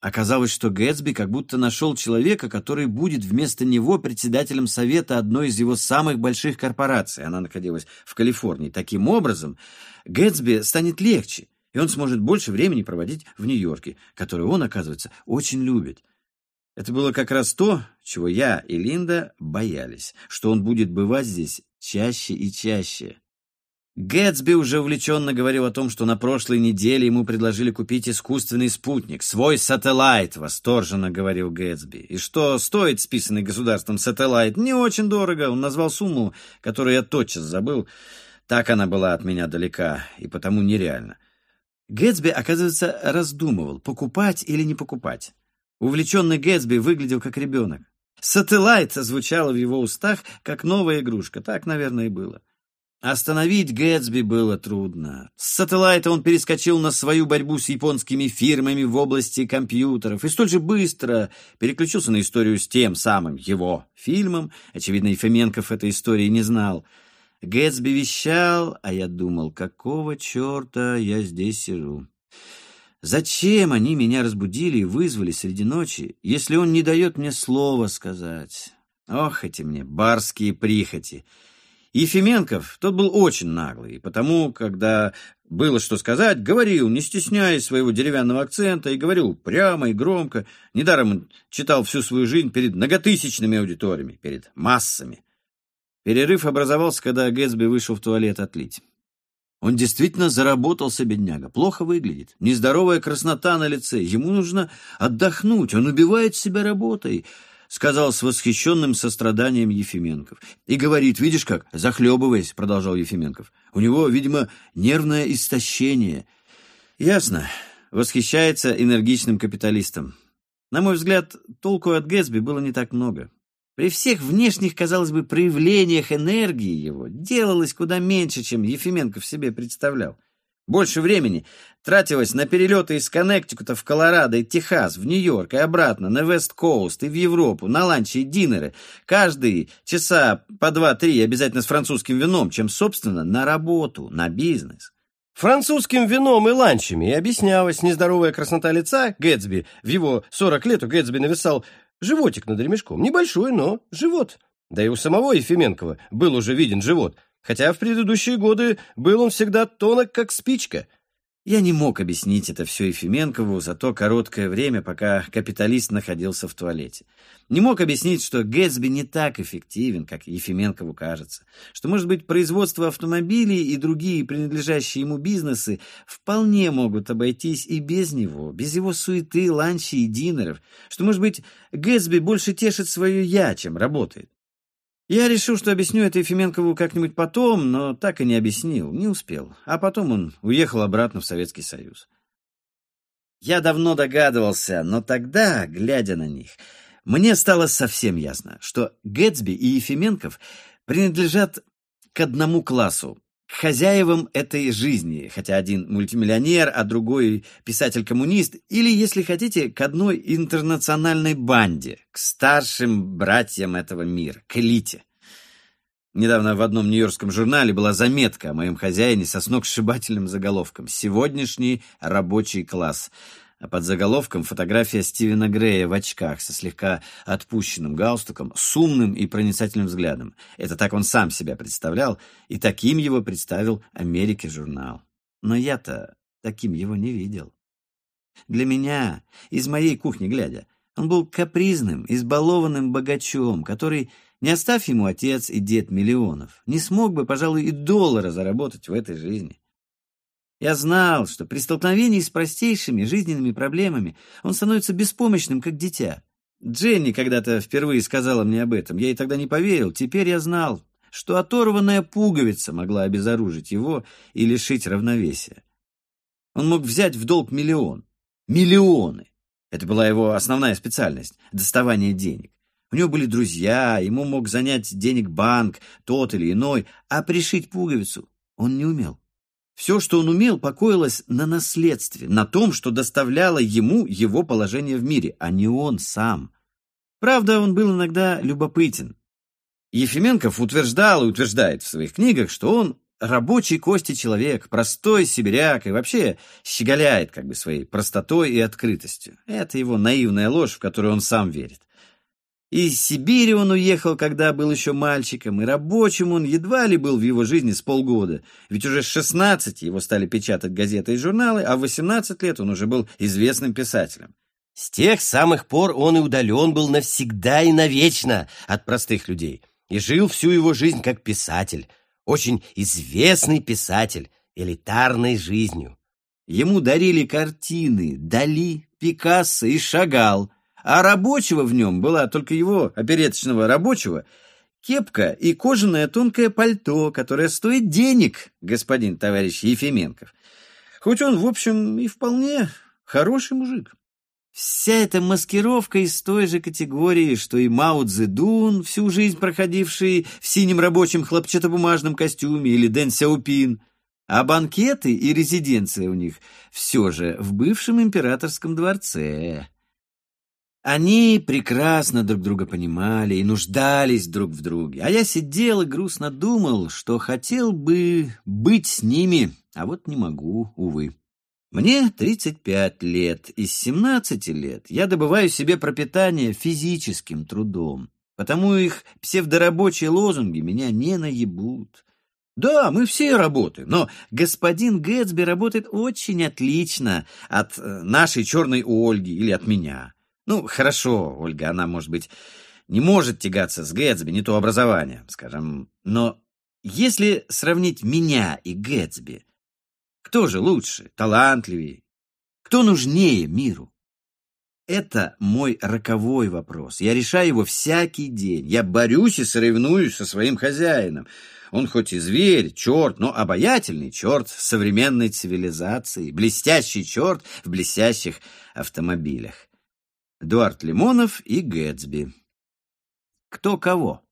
Оказалось, что Гэтсби как будто нашел человека, который будет вместо него председателем совета одной из его самых больших корпораций. Она находилась в Калифорнии. Таким образом, Гэтсби станет легче, и он сможет больше времени проводить в Нью-Йорке, который он, оказывается, очень любит. Это было как раз то, чего я и Линда боялись, что он будет бывать здесь чаще и чаще. Гэтсби уже увлеченно говорил о том, что на прошлой неделе ему предложили купить искусственный спутник, свой сателлайт, восторженно говорил Гэтсби. И что стоит списанный государством сателлайт? Не очень дорого. Он назвал сумму, которую я тотчас забыл. Так она была от меня далека и потому нереально. Гэтсби, оказывается, раздумывал, покупать или не покупать. Увлеченный Гэтсби выглядел как ребенок. Сателлайт звучало в его устах, как новая игрушка. Так, наверное, и было. Остановить Гэтсби было трудно. С сателлайта он перескочил на свою борьбу с японскими фирмами в области компьютеров и столь же быстро переключился на историю с тем самым его фильмом. Очевидно, Ефименков этой истории не знал. Гэтсби вещал, а я думал, какого черта я здесь сижу. Зачем они меня разбудили и вызвали среди ночи, если он не дает мне слова сказать? Ох, эти мне барские прихоти! Ефименков, тот был очень наглый, и потому, когда было что сказать, говорил, не стесняясь своего деревянного акцента, и говорил прямо и громко. Недаром он читал всю свою жизнь перед многотысячными аудиториями, перед массами. Перерыв образовался, когда Гэтсби вышел в туалет отлить. Он действительно заработался, бедняга. Плохо выглядит. Нездоровая краснота на лице. Ему нужно отдохнуть. Он убивает себя работой. — сказал с восхищенным состраданием Ефименков. «И говорит, видишь как, захлебываясь», — продолжал Ефименков. «У него, видимо, нервное истощение». «Ясно. Восхищается энергичным капиталистом. На мой взгляд, толку от Гэтсби было не так много. При всех внешних, казалось бы, проявлениях энергии его делалось куда меньше, чем Ефименков себе представлял. Больше времени тратилось на перелеты из Коннектикута в Колорадо и Техас, в Нью-Йорк и обратно, на West Coast и в Европу, на ланчи и динеры, каждые часа по два-три обязательно с французским вином, чем, собственно, на работу, на бизнес. Французским вином и ланчами и объяснялась нездоровая краснота лица Гэтсби. В его 40 лет у Гэтсби нависал животик над ремешком. Небольшой, но живот. Да и у самого Ефименкова был уже виден живот хотя в предыдущие годы был он всегда тонок, как спичка. Я не мог объяснить это все Ефименкову за то короткое время, пока капиталист находился в туалете. Не мог объяснить, что Гэтсби не так эффективен, как Ефименкову кажется, что, может быть, производство автомобилей и другие принадлежащие ему бизнесы вполне могут обойтись и без него, без его суеты, ланчей и динеров, что, может быть, Гэтсби больше тешит свое «я», чем работает. Я решил, что объясню это Ефименкову как-нибудь потом, но так и не объяснил, не успел. А потом он уехал обратно в Советский Союз. Я давно догадывался, но тогда, глядя на них, мне стало совсем ясно, что Гэтсби и Ефименков принадлежат к одному классу, хозяевам этой жизни, хотя один мультимиллионер, а другой писатель-коммунист, или, если хотите, к одной интернациональной банде, к старшим братьям этого мира, к элите. Недавно в одном нью-йоркском журнале была заметка о моем хозяине со сногсшибательным заголовком «Сегодняшний рабочий класс» а под заголовком фотография Стивена Грея в очках со слегка отпущенным галстуком, с умным и проницательным взглядом. Это так он сам себя представлял, и таким его представил Америке журнал. Но я-то таким его не видел. Для меня, из моей кухни глядя, он был капризным, избалованным богачом, который, не оставь ему отец и дед миллионов, не смог бы, пожалуй, и доллара заработать в этой жизни. Я знал, что при столкновении с простейшими жизненными проблемами он становится беспомощным, как дитя. Дженни когда-то впервые сказала мне об этом. Я ей тогда не поверил. Теперь я знал, что оторванная пуговица могла обезоружить его и лишить равновесия. Он мог взять в долг миллион. Миллионы! Это была его основная специальность — доставание денег. У него были друзья, ему мог занять денег банк, тот или иной, а пришить пуговицу он не умел. Все, что он умел, покоилось на наследстве, на том, что доставляло ему его положение в мире, а не он сам. Правда, он был иногда любопытен. Ефименков утверждал и утверждает в своих книгах, что он рабочий кости человек, простой сибиряк и вообще щеголяет как бы своей простотой и открытостью. Это его наивная ложь, в которую он сам верит. Из Сибири он уехал, когда был еще мальчиком, и рабочим он едва ли был в его жизни с полгода. Ведь уже с 16 его стали печатать газеты и журналы, а в 18 лет он уже был известным писателем. С тех самых пор он и удален был навсегда и навечно от простых людей, и жил всю его жизнь как писатель, очень известный писатель, элитарной жизнью. Ему дарили картины Дали, Пикассо и Шагал, а рабочего в нем была только его, опереточного рабочего, кепка и кожаное тонкое пальто, которое стоит денег, господин товарищ Ефименков. Хоть он, в общем, и вполне хороший мужик. Вся эта маскировка из той же категории, что и Мао Цзэдун, всю жизнь проходивший в синем рабочем хлопчатобумажном костюме, или Дэн Сяопин, а банкеты и резиденция у них все же в бывшем императорском дворце. Они прекрасно друг друга понимали и нуждались друг в друге, а я сидел и грустно думал, что хотел бы быть с ними, а вот не могу, увы. Мне 35 лет, из 17 лет я добываю себе пропитание физическим трудом, потому их псевдорабочие лозунги меня не наебут. Да, мы все работаем, но господин Гэтсби работает очень отлично от э, нашей черной Ольги или от меня. Ну, хорошо, Ольга, она, может быть, не может тягаться с Гэтсби, не то образование, скажем. Но если сравнить меня и Гэтсби, кто же лучше, талантливее? Кто нужнее миру? Это мой роковой вопрос. Я решаю его всякий день. Я борюсь и соревнуюсь со своим хозяином. Он хоть и зверь, черт, но обаятельный черт современной цивилизации, блестящий черт в блестящих автомобилях. Эдуард Лимонов и Гэтсби. Кто кого?